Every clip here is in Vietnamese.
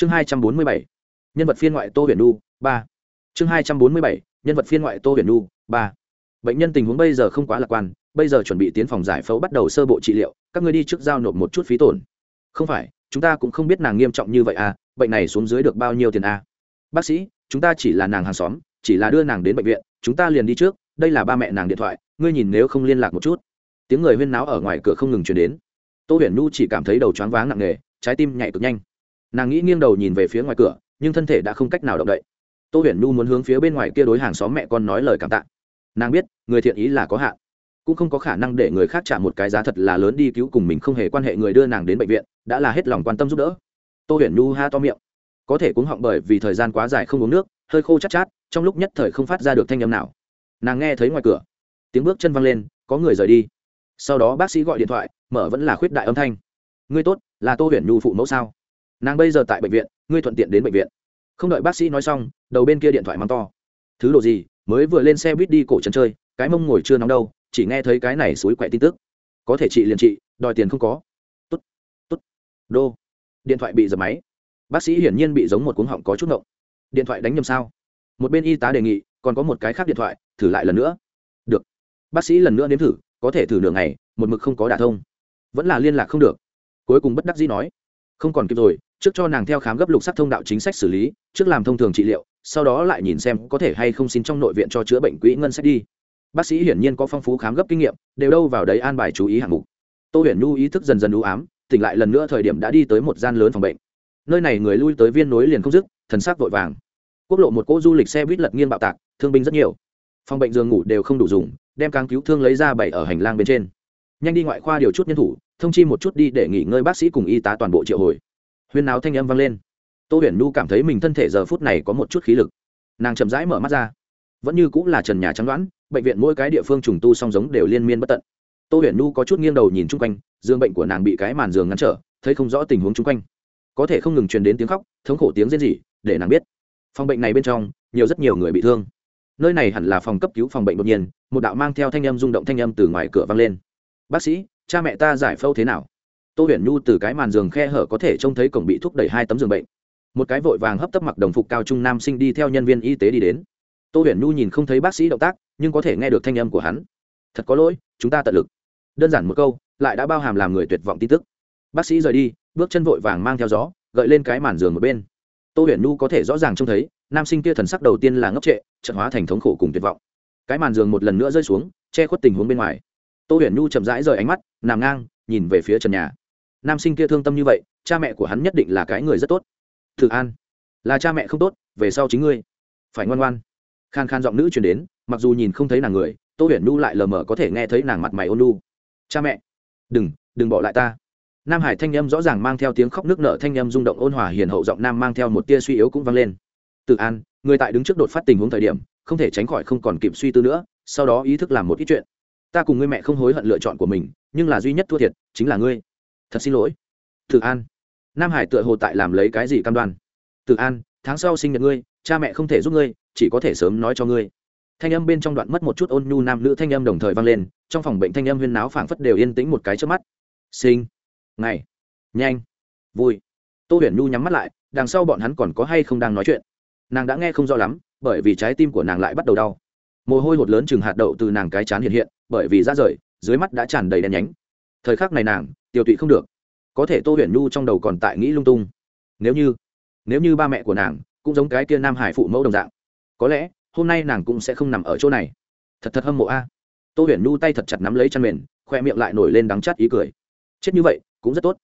chương hai trăm bốn mươi bảy, nhân vật phiên ngoại tô huyền nu ba. Chương hai trăm bốn mươi bảy, nhân vật phiên ngoại tô huyền nu ba. Bệnh nhân tình huống bây giờ không quá lạc quan, bây giờ chuẩn bị tiến phòng giải phẫu bắt đầu sơ bộ trị liệu, các người đi trước giao nộp một chút phí tổn. Không phải, chúng ta cũng không biết nàng nghiêm trọng như vậy à bệnh này xuống dưới được bao nhiêu tiền à? Bác sĩ, chúng ta chỉ là nàng hàng xóm, chỉ là đưa nàng đến bệnh viện, chúng ta liền đi trước, đây là ba mẹ nàng điện thoại, ngươi nhìn nếu không liên lạc một chút. Tiếng người huyên náo ở ngoài cửa không ngừng chuyển đến. Tô huyền nhu chỉ cảm thấy đầu choáng váng nặng nề, trái tim nhảy cực nhanh nàng nghĩ nghiêng đầu nhìn về phía ngoài cửa, nhưng thân thể đã không cách nào động đậy. Tô huyền nhu muốn hướng phía bên ngoài kia đối hàng xóm mẹ con nói lời cảm tạ. Nàng biết, người thiện ý là có hạn, cũng không có khả năng để người khác trả một cái giá thật là lớn đi cứu cùng mình không hề quan hệ người đưa nàng đến bệnh viện, đã là hết lòng quan tâm giúp đỡ. Tô huyền nhu ha to miệng. Có thể cuống họng bởi vì thời gian quá dài không uống nước, hơi khô chát chát, trong lúc nhất thời không phát ra được thanh âm nào. Nàng nghe thấy ngoài cửa, tiếng bước chân văng lên, có người rời đi. Sau đó bác sĩ gọi điện thoại, mở vẫn là khuyết đại âm thanh. Ngươi tốt, là tô huyền nhu phụ mẫu sao? Nàng bây giờ tại bệnh viện, ngươi thuận tiện đến bệnh viện. Không đợi bác sĩ nói xong, đầu bên kia điện thoại mắng to. Thứ đồ gì, mới vừa lên xe buýt đi cổ trần chơi, cái mông ngồi chưa nóng đâu, chỉ nghe thấy cái này suối quậy tin tức. Có thể chị liền chị, đòi tiền không có. Tốt tốt. Đô. Điện thoại bị dập máy. Bác sĩ hiển nhiên bị giống một cuống họng có chút ngộng. Điện thoại đánh nhầm sao? Một bên y tá đề nghị, còn có một cái khác điện thoại, thử lại lần nữa. Được. Bác sĩ lần nữa nếm thử, có thể thử nửa ngày, một mực không có đả thông. Vẫn là liên lạc không được. Cuối cùng bất đắc dĩ nói, không còn kịp rồi trước cho nàng theo khám gấp lục sắc thông đạo chính sách xử lý, trước làm thông thường trị liệu, sau đó lại nhìn xem có thể hay không xin trong nội viện cho chữa bệnh quỹ ngân sách đi. Bác sĩ hiển nhiên có phong phú khám gấp kinh nghiệm, đều đâu vào đấy an bài chú ý hạng mục. Tô huyền nhu ý thức dần dần ưu ám, tỉnh lại lần nữa thời điểm đã đi tới một gian lớn phòng bệnh. Nơi này người lui tới viên nối liền không dứt, thần sắc vội vàng. Quốc lộ một cỗ du lịch xe buýt lật nghiêng bạo tạc, thương binh rất nhiều. Phòng bệnh giường ngủ đều không đủ dùng, đem càng cứu thương lấy ra bày ở hành lang bên trên. Nhanh đi ngoại khoa điều chút nhân thủ, thông chi một chút đi để nghỉ ngơi bác sĩ cùng y tá toàn bộ triệu hồi huyên náo thanh âm vang lên. Tô huyền nhu cảm thấy mình thân thể giờ phút này có một chút khí lực. Nàng chậm rãi mở mắt ra. Vẫn như cũng là trần nhà trắng đoán, bệnh viện mỗi cái địa phương trùng tu song giống đều liên miên bất tận. Tô huyền nhu có chút nghiêng đầu nhìn chung quanh, giường bệnh của nàng bị cái màn giường ngăn trở, thấy không rõ tình huống chung quanh. Có thể không ngừng truyền đến tiếng khóc, thống khổ tiếng rên rỉ, để nàng biết. Phòng bệnh này bên trong, nhiều rất nhiều người bị thương. Nơi này hẳn là phòng cấp cứu phòng bệnh đột nhiên, một đạo mang theo thanh âm rung động thanh âm từ ngoài cửa vang lên. Bác sĩ, cha mẹ ta giải phẫu thế nào? Tô huyền nhu từ cái màn giường khe hở có thể trông thấy cổng bị thúc đẩy hai tấm giường bệnh. Một cái vội vàng hấp tấp mặc đồng phục cao trung nam sinh đi theo nhân viên y tế đi đến. Tô huyền nhu nhìn không thấy bác sĩ động tác, nhưng có thể nghe được thanh âm của hắn. Thật có lỗi, chúng ta tận lực. Đơn giản một câu, lại đã bao hàm làm người tuyệt vọng tin tức. Bác sĩ rời đi, bước chân vội vàng mang theo gió, gợi lên cái màn giường một bên. Tô huyền nhu có thể rõ ràng trông thấy, nam sinh kia thần sắc đầu tiên là ngốc trệ trận hóa thành thống khổ cùng tuyệt vọng. Cái màn giường một lần nữa rơi xuống, che khuất tình huống bên ngoài. Tô huyền nhu chậm rãi rời ánh mắt, nằm ngang, nhìn về phía trần nhà nam sinh kia thương tâm như vậy, cha mẹ của hắn nhất định là cái người rất tốt. Thử an, là cha mẹ không tốt, về sau chính ngươi. Phải ngoan ngoan. Khan khan giọng nữ chuyển đến, mặc dù nhìn không thấy nàng người, tô huyền nhu lại lờ mờ có thể nghe thấy nàng mặt mày ôn lu cha mẹ, đừng đừng bỏ lại ta. Nam hải thanh â m rõ ràng mang theo tiếng khóc nước nợ thanh â m rung động ôn hòa hiền hậu giọng nam mang theo một tia suy yếu cũng vang lên. Tự an, người tại đứng trước đột phát tình huống thời điểm, không thể tránh khỏi không còn kịp suy tư nữa, sau đó ý thức làm một ít chuyện. Ta cùng ngươi mẹ không hối hận lựa chọn của mình, nhưng là duy nhất thua thiệt chính là ngươi thật xin lỗi. Tự an. Nam hải tựa hồ tại làm lấy cái gì cam đoan? Tự an, tháng sau sinh nhật ngươi, cha mẹ không thể giúp ngươi, chỉ có thể sớm nói cho ngươi. Thanh âm bên trong đoạn mất một chút ôn nhu nam nữ thanh âm đồng thời vang lên, trong phòng bệnh thanh âm huyên náo phảng phất đều yên tĩnh một cái trước mắt. Sinh. Ngày. Nhanh. Vui. Tô huyền nhu nhắm mắt lại, đằng sau bọn hắn còn có hay không đang nói chuyện? Nàng đã nghe không rõ lắm, bởi vì trái tim của nàng lại bắt đầu đau. Mồ hôi hột lớn chừng hạt đậu từ nàng cái chán hiện hiện, bởi vì ra rời, dưới mắt đã tràn đầy đen nhánh thời khắc này nàng, tiêu tụy không được. Có thể tô huyền nhu trong đầu còn tại nghĩ lung tung. Nếu như nếu như ba mẹ của nàng cũng giống cái kia nam hải phụ mẫu đồng dạng, có lẽ hôm nay nàng cũng sẽ không nằm ở chỗ này. Thật thật hâm mộ a. Tô huyền nhu tay thật chặt nắm lấy chăn mền, khoe miệng lại nổi lên đắng chắt ý cười. Chết như vậy, cũng rất tốt.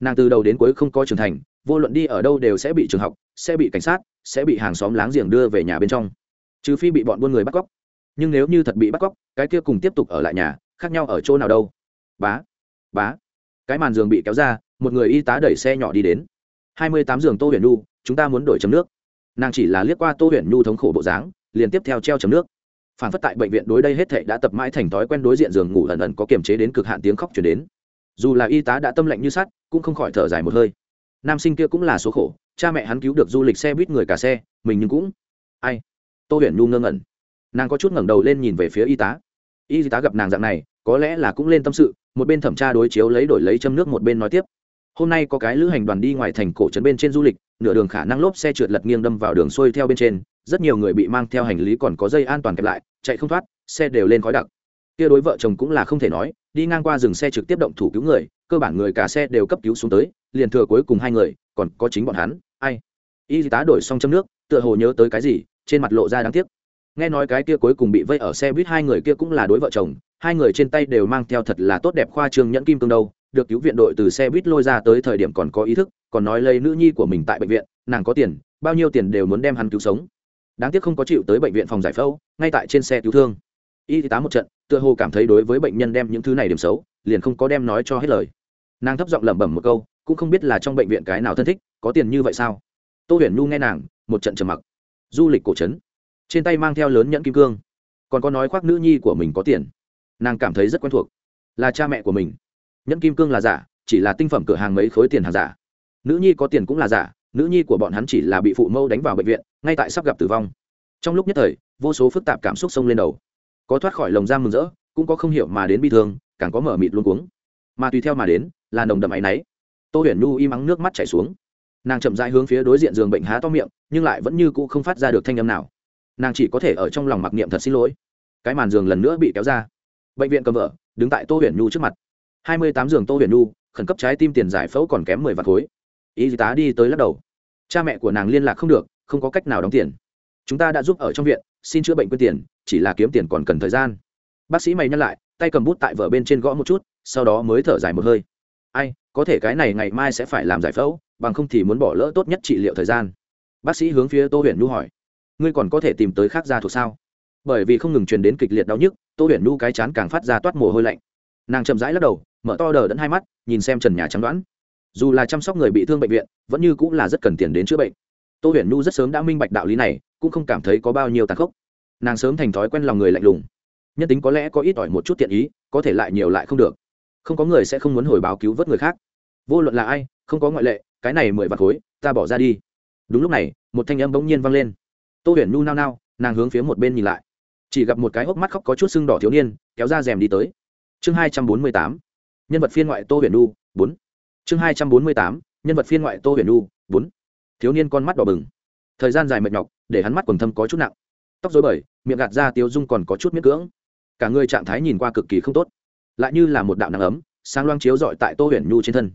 Nàng từ đầu đến cuối không có trưởng thành, vô luận đi ở đâu đều sẽ bị trường học, sẽ bị cảnh sát, sẽ bị hàng xóm láng giềng đưa về nhà bên trong. Trừ phi bị bọn buôn người bắt cóc. Nhưng nếu như thật bị bắt cóc, cái kia cùng tiếp tục ở lại nhà, khác nhau ở chỗ nào đâu. Bá bá. Cái màn giường bị kéo ra, một người y tá đẩy xe nhỏ đi đến. Hai mươi tám giường tô huyền nhu, chúng ta muốn đổi chấm nước. Nàng chỉ là liếc qua tô huyền nhu thống khổ bộ dáng, liền tiếp theo treo chấm nước. Phản phất tại bệnh viện đối đây hết thệ đã tập mãi thành thói quen đối diện giường ngủ ẩn ẩn có kiềm chế đến cực hạn tiếng khóc chuyển đến. Dù là y tá đã tâm lệnh như sắt, cũng không khỏi thở dài một hơi. Nam sinh kia cũng là số khổ, cha mẹ hắn cứu được du lịch xe buýt người cả xe, mình nhưng cũng ai? Tô huyền nhu ngơ ngẩn. Nàng có chút ngẩng đầu lên nhìn về phía y tá. Y tá gặp nàng dạng này, có lẽ là cũng lên tâm sự một bên thẩm tra đối chiếu lấy đổi lấy châm nước một bên nói tiếp. Hôm nay có cái lữ hành đoàn đi ngoài thành cổ trấn bên trên du lịch, nửa đường khả năng lốp xe trượt lật nghiêng đâm vào đường xuôi theo bên trên, rất nhiều người bị mang theo hành lý còn có dây an toàn kẹp lại, chạy không thoát, xe đều lên khói đặc. Kia đối vợ chồng cũng là không thể nói, đi ngang qua dừng xe trực tiếp động thủ cứu người, cơ bản người cả xe đều cấp cứu xuống tới, liền thừa cuối cùng hai người, còn có chính bọn hắn, ai? Y tá đổi xong châm nước, tựa hồ nhớ tới cái gì, trên mặt lộ ra đáng tiếc. Nghe nói cái kia cuối cùng bị vây ở xe buýt hai người kia cũng là đối vợ chồng hai người trên tay đều mang theo thật là tốt đẹp khoa trương nhẫn kim cương đâu, được cứu viện đội từ xe buýt lôi ra tới thời điểm còn có ý thức, còn nói lấy nữ nhi của mình tại bệnh viện, nàng có tiền, bao nhiêu tiền đều muốn đem hắn cứu sống. Đáng tiếc không có chịu tới bệnh viện phòng giải phẫu, ngay tại trên xe cứu thương. Y tá một trận, tựa hồ cảm thấy đối với bệnh nhân đem những thứ này điểm xấu, liền không có đem nói cho hết lời. Nàng thấp giọng lẩm bẩm một câu, cũng không biết là trong bệnh viện cái nào thân thích, có tiền như vậy sao? Tô huyền nhu nghe nàng, một trận trầm mặc. Du lịch cổ trấn. Trên tay mang theo lớn nhẫn kim cương. Còn có nói khoác nữ nhi của mình có tiền nàng cảm thấy rất quen thuộc. Là cha mẹ của mình. Nhẫn kim cương là giả, chỉ là tinh phẩm cửa hàng mấy khối tiền hàng giả. Nữ nhi có tiền cũng là giả, nữ nhi của bọn hắn chỉ là bị phụ mâu đánh vào bệnh viện, ngay tại sắp gặp tử vong. Trong lúc nhất thời, vô số phức tạp cảm xúc xông lên đầu. Có thoát khỏi lồng giam mừng rỡ, cũng có không hiểu mà đến bi thương, càng có mở mịt luôn cuống. Mà tùy theo mà đến, là nồng đậm áy náy. Tô huyền nhu im ắng nước mắt chảy xuống. Nàng chậm rãi hướng phía đối diện giường bệnh há to miệng, nhưng lại vẫn như cũ không phát ra được thanh âm nào. Nàng chỉ có thể ở trong lòng mặc niệm thật xin lỗi. Cái màn giường lần nữa bị kéo ra bệnh viện cầm vợ, đứng tại tô huyền nhu trước mặt. Hai mươi tám giường tô huyền nhu, khẩn cấp trái tim tiền giải phẫu còn kém mười vạt khối. Y tá đi tới lắc đầu. Cha mẹ của nàng liên lạc không được, không có cách nào đóng tiền. Chúng ta đã giúp ở trong viện, xin chữa bệnh quyên tiền, chỉ là kiếm tiền còn cần thời gian. Bác sĩ mày nhắc lại, tay cầm bút tại vợ bên trên gõ một chút, sau đó mới thở dài một hơi. Ai, có thể cái này ngày mai sẽ phải làm giải phẫu, bằng không thì muốn bỏ lỡ tốt nhất trị liệu thời gian. Bác sĩ hướng phía tô huyền nhu hỏi. Ngươi còn có thể tìm tới khác gia thuộc sao? Bởi vì không ngừng truyền đến kịch liệt đau nhức tô huyền Nu cái chán càng phát ra toát mồ hôi lạnh. Nàng chậm rãi lắc đầu, mở to đờ đẫn hai mắt, nhìn xem trần nhà trắng đoán. Dù là chăm sóc người bị thương bệnh viện, vẫn như cũng là rất cần tiền đến chữa bệnh. Tô huyền Nu rất sớm đã minh bạch đạo lý này, cũng không cảm thấy có bao nhiêu tàn khốc. Nàng sớm thành thói quen lòng người lạnh lùng. Nhân tính có lẽ có ít ỏi một chút tiện ý, có thể lại nhiều lại không được. Không có người sẽ không muốn hồi báo cứu vớt người khác. Vô luận là ai, không có ngoại lệ, cái này mười vạt khối, ta bỏ ra đi. Đúng lúc này, một thanh âm bỗng nhiên vang lên. Tô huyền Nu nao nao, nàng hướng phía một bên nhìn lại chỉ gặp một cái hốc mắt khóc có chút sưng đỏ thiếu niên, kéo ra rèm đi tới. Chương hai trăm bốn mươi tám, nhân vật phiên ngoại tô huyền nu bốn. Chương hai trăm bốn mươi tám, nhân vật phiên ngoại tô huyền nu bốn. Thiếu niên con mắt đỏ bừng. Thời gian dài mệt nhọc, để hắn mắt quần thâm có chút nặng. Tóc dối bời, miệng gạt ra tiêu dung còn có chút miết cưỡng. Cả người trạng thái nhìn qua cực kỳ không tốt. Lại như là một đạo nắng ấm, sáng loang chiếu dọi tại tô huyền nhu trên thân.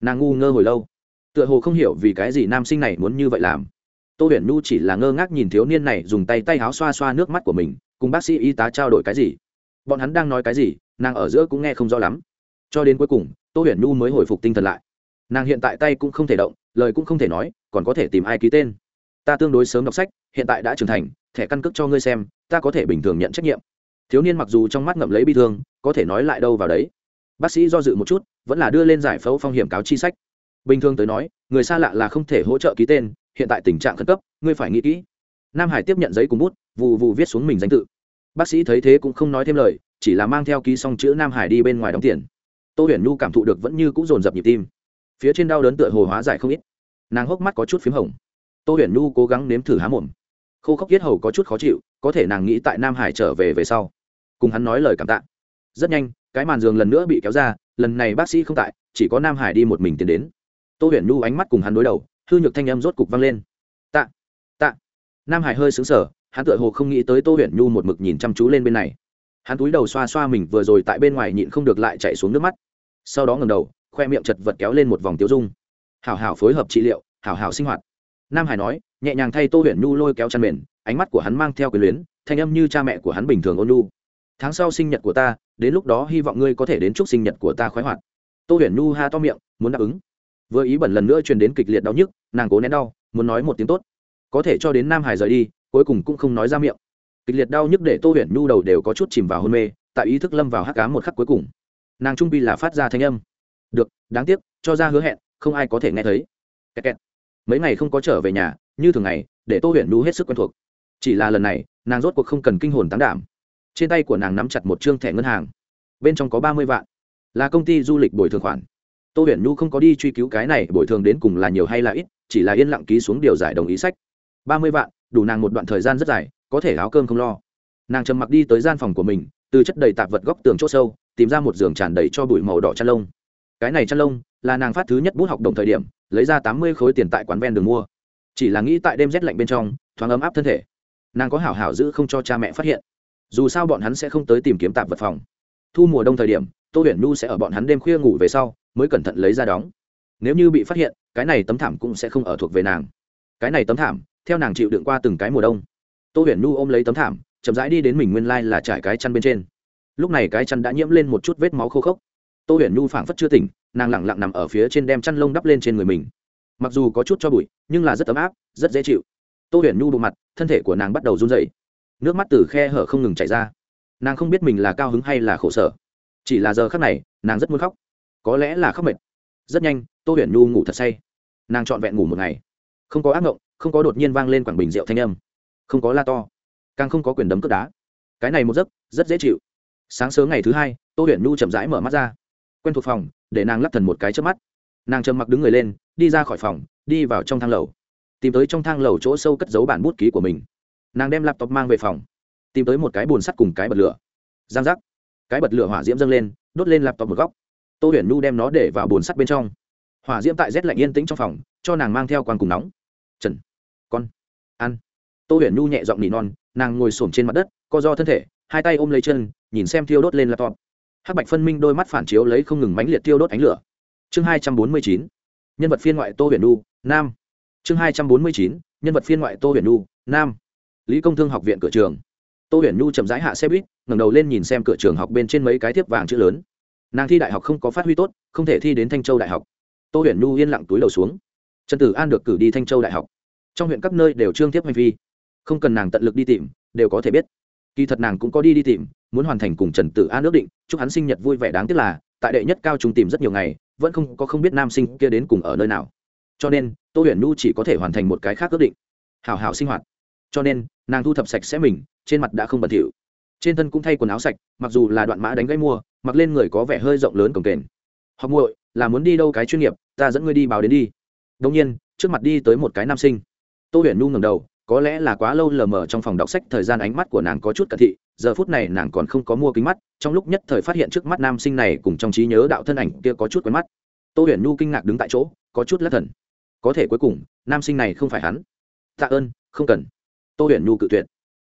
Nàng ngu ngơ hồi lâu. Tựa hồ không hiểu vì cái gì nam sinh này muốn như vậy làm. Tô huyền nhu chỉ là ngơ ngác nhìn thiếu niên này dùng tay tay áo xoa xoa nước mắt của mình cùng bác sĩ y tá trao đổi cái gì? Bọn hắn đang nói cái gì? Nàng ở giữa cũng nghe không rõ lắm. Cho đến cuối cùng, tô huyền nhu mới hồi phục tinh thần lại. Nàng hiện tại tay cũng không thể động, lời cũng không thể nói, còn có thể tìm ai ký tên. Ta tương đối sớm đọc sách, hiện tại đã trưởng thành, thẻ căn cước cho ngươi xem, ta có thể bình thường nhận trách nhiệm. Thiếu niên mặc dù trong mắt ngậm lấy bi thương, có thể nói lại đâu vào đấy. Bác sĩ do dự một chút, vẫn là đưa lên giải phẫu phong hiểm cáo chi sách. Bình thường tới nói, người xa lạ là không thể hỗ trợ ký tên, hiện tại tình trạng khẩn cấp, ngươi phải nghĩ kỹ. Nam hải tiếp nhận giấy cùng bút vụ vụ viết xuống mình danh tự. Bác sĩ thấy thế cũng không nói thêm lời, chỉ là mang theo ký xong chữ nam hải đi bên ngoài đóng tiền. Tô huyền nhu cảm thụ được vẫn như cũng dồn dập nhịp tim. Phía trên đau đớn tựa hồ hóa giải không ít. Nàng hốc mắt có chút p h í m hồng. Tô huyền nhu cố gắng nếm thử há mồm. Khô khốc yết hầu có chút khó chịu, có thể nàng nghĩ tại nam hải trở về về sau. Cùng hắn nói lời cảm tạ. Rất nhanh, cái màn giường lần nữa bị kéo ra, lần này bác sĩ không tại, chỉ có nam hải đi một mình tiến đến. Tô huyền nhu ánh mắt cùng hắn đối đầu, hư nhược thanh âm rốt cục vang lên. Tạ tạ. Nam hải hơi xứng sở hắn tựa hồ không nghĩ tới tô huyền nhu một mực nhìn chăm chú lên bên này. Hắn túi đầu xoa xoa mình vừa rồi tại bên ngoài nhịn không được lại chạy xuống nước mắt. Sau đó ngầm đầu, khoe miệng chật vật kéo lên một vòng tiêu dung. Hảo hảo phối hợp trị liệu, hảo hảo sinh hoạt. Nam hải nói, nhẹ nhàng thay tô huyền nhu lôi kéo chăn mền, ánh mắt của hắn mang theo quyền luyến, thanh âm như cha mẹ của hắn bình thường ôn nhu. Tháng sau sinh nhật của ta, đến lúc đó hy vọng ngươi có thể đến chúc sinh nhật của ta khoái hoạt. Tô huyền nhu ha to miệng, muốn đáp ứng. Vừa ý bẩn lần nữa truyền đến kịch liệt đau nhức, nàng cố nén đau, muốn nói một tiếng tốt. Có thể cho đến nam hải rời đi cuối cùng cũng không nói ra miệng. Kịch liệt đau nhức để tô huyền nhu đầu đều có chút chìm vào hôn mê, tại ý thức lâm vào hắc cá một khắc cuối cùng. Nàng trung bi là phát ra thanh âm. Được, đáng tiếc, cho ra hứa hẹn, không ai có thể nghe thấy. Kẹt kẹt. mấy ngày không có trở về nhà, như thường ngày, để tô huyền nhu hết sức quen thuộc. Chỉ là lần này, nàng rốt cuộc không cần kinh hồn tán đảm. Trên tay của nàng nắm chặt một chương thẻ ngân hàng. Bên trong có ba mươi vạn. Là công ty du lịch bồi thường khoản. Tô huyền nhu không có đi truy cứu cái này, bồi thường đến cùng là nhiều hay là ít, chỉ là yên lặng ký xuống điều giải đồng ý sách. ba mươi vạn đủ nàng một đoạn thời gian rất dài, có thể áo cơm không lo. Nàng trầm mặc đi tới gian phòng của mình, từ chất đầy tạp vật góc tường c h ỗ sâu, tìm ra một giường tràn đầy cho bụi màu đỏ chăn lông. Cái này chăn lông là nàng phát thứ nhất bút học đồng thời điểm, lấy ra tám mươi khối tiền tại quán ven đường mua. Chỉ là nghĩ tại đêm rét lạnh bên trong, thoáng ấm áp thân thể. Nàng có hảo hảo giữ không cho cha mẹ phát hiện. Dù sao bọn hắn sẽ không tới tìm kiếm tạp vật phòng. Thu mùa đông thời điểm, tô huyền nhu sẽ ở bọn hắn đêm khuya ngủ về sau, mới cẩn thận lấy ra đóng. Nếu như bị phát hiện, cái này tấm thảm cũng sẽ không ở thuộc về nàng. Cái này tấm thảm theo nàng chịu đựng qua từng cái mùa đông. Tô huyền Nu ôm lấy tấm thảm, chậm rãi đi đến mình nguyên lai là trải cái chăn bên trên. Lúc này cái chăn đã nhiễm lên một chút vết máu khô khốc. Tô huyền Nu phảng phất chưa tỉnh, nàng lẳng lặng nằm ở phía trên đem chăn lông đắp lên trên người mình. Mặc dù có chút cho bụi, nhưng là rất ấm áp, rất dễ chịu. Tô huyền Nu bộ mặt, thân thể của nàng bắt đầu run dậy nước mắt từ khe hở không ngừng chảy ra. Nàng không biết mình là cao hứng hay là khổ sở. Chỉ là giờ khắc này, nàng rất muốn khóc. Có lẽ là khóc mệt. Rất nhanh, tô huyền Nu ngủ thật say. Nàng trọn vẹn ngủ một ngày. Không có ác mộng không có đột nhiên vang lên quảng bình rượu thanh âm, không có la to, càng không có quyền đấm cướp đá. Cái này một giấc, rất dễ chịu. Sáng sớm ngày thứ hai, tô huyền nhu chậm rãi mở mắt ra. Quen thuộc phòng, để nàng lắp thần một cái trước mắt. Nàng trầm mặc đứng người lên, đi ra khỏi phòng, đi vào trong thang lầu. Tìm tới trong thang lầu chỗ sâu cất giấu bản bút ký của mình. Nàng đem laptop mang về phòng. Tìm tới một cái bồn sắt cùng cái bật lửa. Giang giác. Cái bật lửa hỏa diễm dâng lên, đốt lên laptop một góc. Tô huyền nhu đem nó để vào bồn sắt bên trong. Hỏa diễm tại rét lạnh yên tĩnh trong phòng, cho nàng mang theo quan cùng nóng. Trần con, ăn. Tô huyền nhu nhẹ giọng nỉ non, nàng ngồi s trên mặt đất, co do thân thể, hai tay ôm lấy chân, nhìn xem thiêu đốt lên laptop. Hắc bạch phân minh đôi mắt phản chiếu lấy không ngừng mánh liệt thiêu đốt ánh lửa. Chương hai trăm bốn mươi chín, nhân vật phiên ngoại tô huyền nhu, nam. Chương hai trăm bốn mươi chín, nhân vật phiên ngoại tô huyền nhu, nam. Lý công thương học viện cửa trường. Tô huyền nhu chậm rãi hạ xe buýt, ngẩng đầu lên nhìn xem cửa trường học bên trên mấy cái thiếp vàng chữ lớn. Nàng thi đại học không có phát huy tốt, không thể thi đến thanh châu đại học. Tô huyền nhu yên lặng túi đầu xuống. Trần tử an được cử đi thanh châu đại học trong huyện các nơi đều trương tiếp hành vi. Không cần nàng tận lực đi tìm, đều có thể biết. Kỳ thật nàng cũng có đi đi tìm, muốn hoàn thành cùng trần tử an ước định, chúc hắn sinh nhật vui vẻ đáng tiếc là, tại đệ nhất cao trung tìm rất nhiều ngày, vẫn không có không biết nam sinh kia đến cùng ở nơi nào. Cho nên, tô huyền nu chỉ có thể hoàn thành một cái khác ước định. Hào hào sinh hoạt. Cho nên, nàng thu thập sạch sẽ mình, trên mặt đã không bẩn thỉu. Trên thân cũng thay quần áo sạch, mặc dù là đoạn mã đánh gãy mua, mặc lên người có vẻ hơi rộng lớn cồng kềnh. Học muội, là muốn đi đâu cái chuyên nghiệp, ta dẫn ngươi đi báo đến đi. Đông nhiên, trước mặt đi tới một cái nam sinh tô huyền nhu ngầm đầu, có lẽ là quá lâu lờ mờ trong phòng đọc sách, thời gian ánh mắt của nàng có chút cận thị, giờ phút này nàng còn không có mua kính mắt, trong lúc nhất thời phát hiện trước mắt nam sinh này cùng trong trí nhớ đạo thân ảnh kia có chút quen mắt. Tô huyền nhu kinh ngạc đứng tại chỗ, có chút lất thần. Có thể cuối cùng, nam sinh này không phải hắn. Tạ ơn, không cần. Tô huyền nhu cự tuyệt.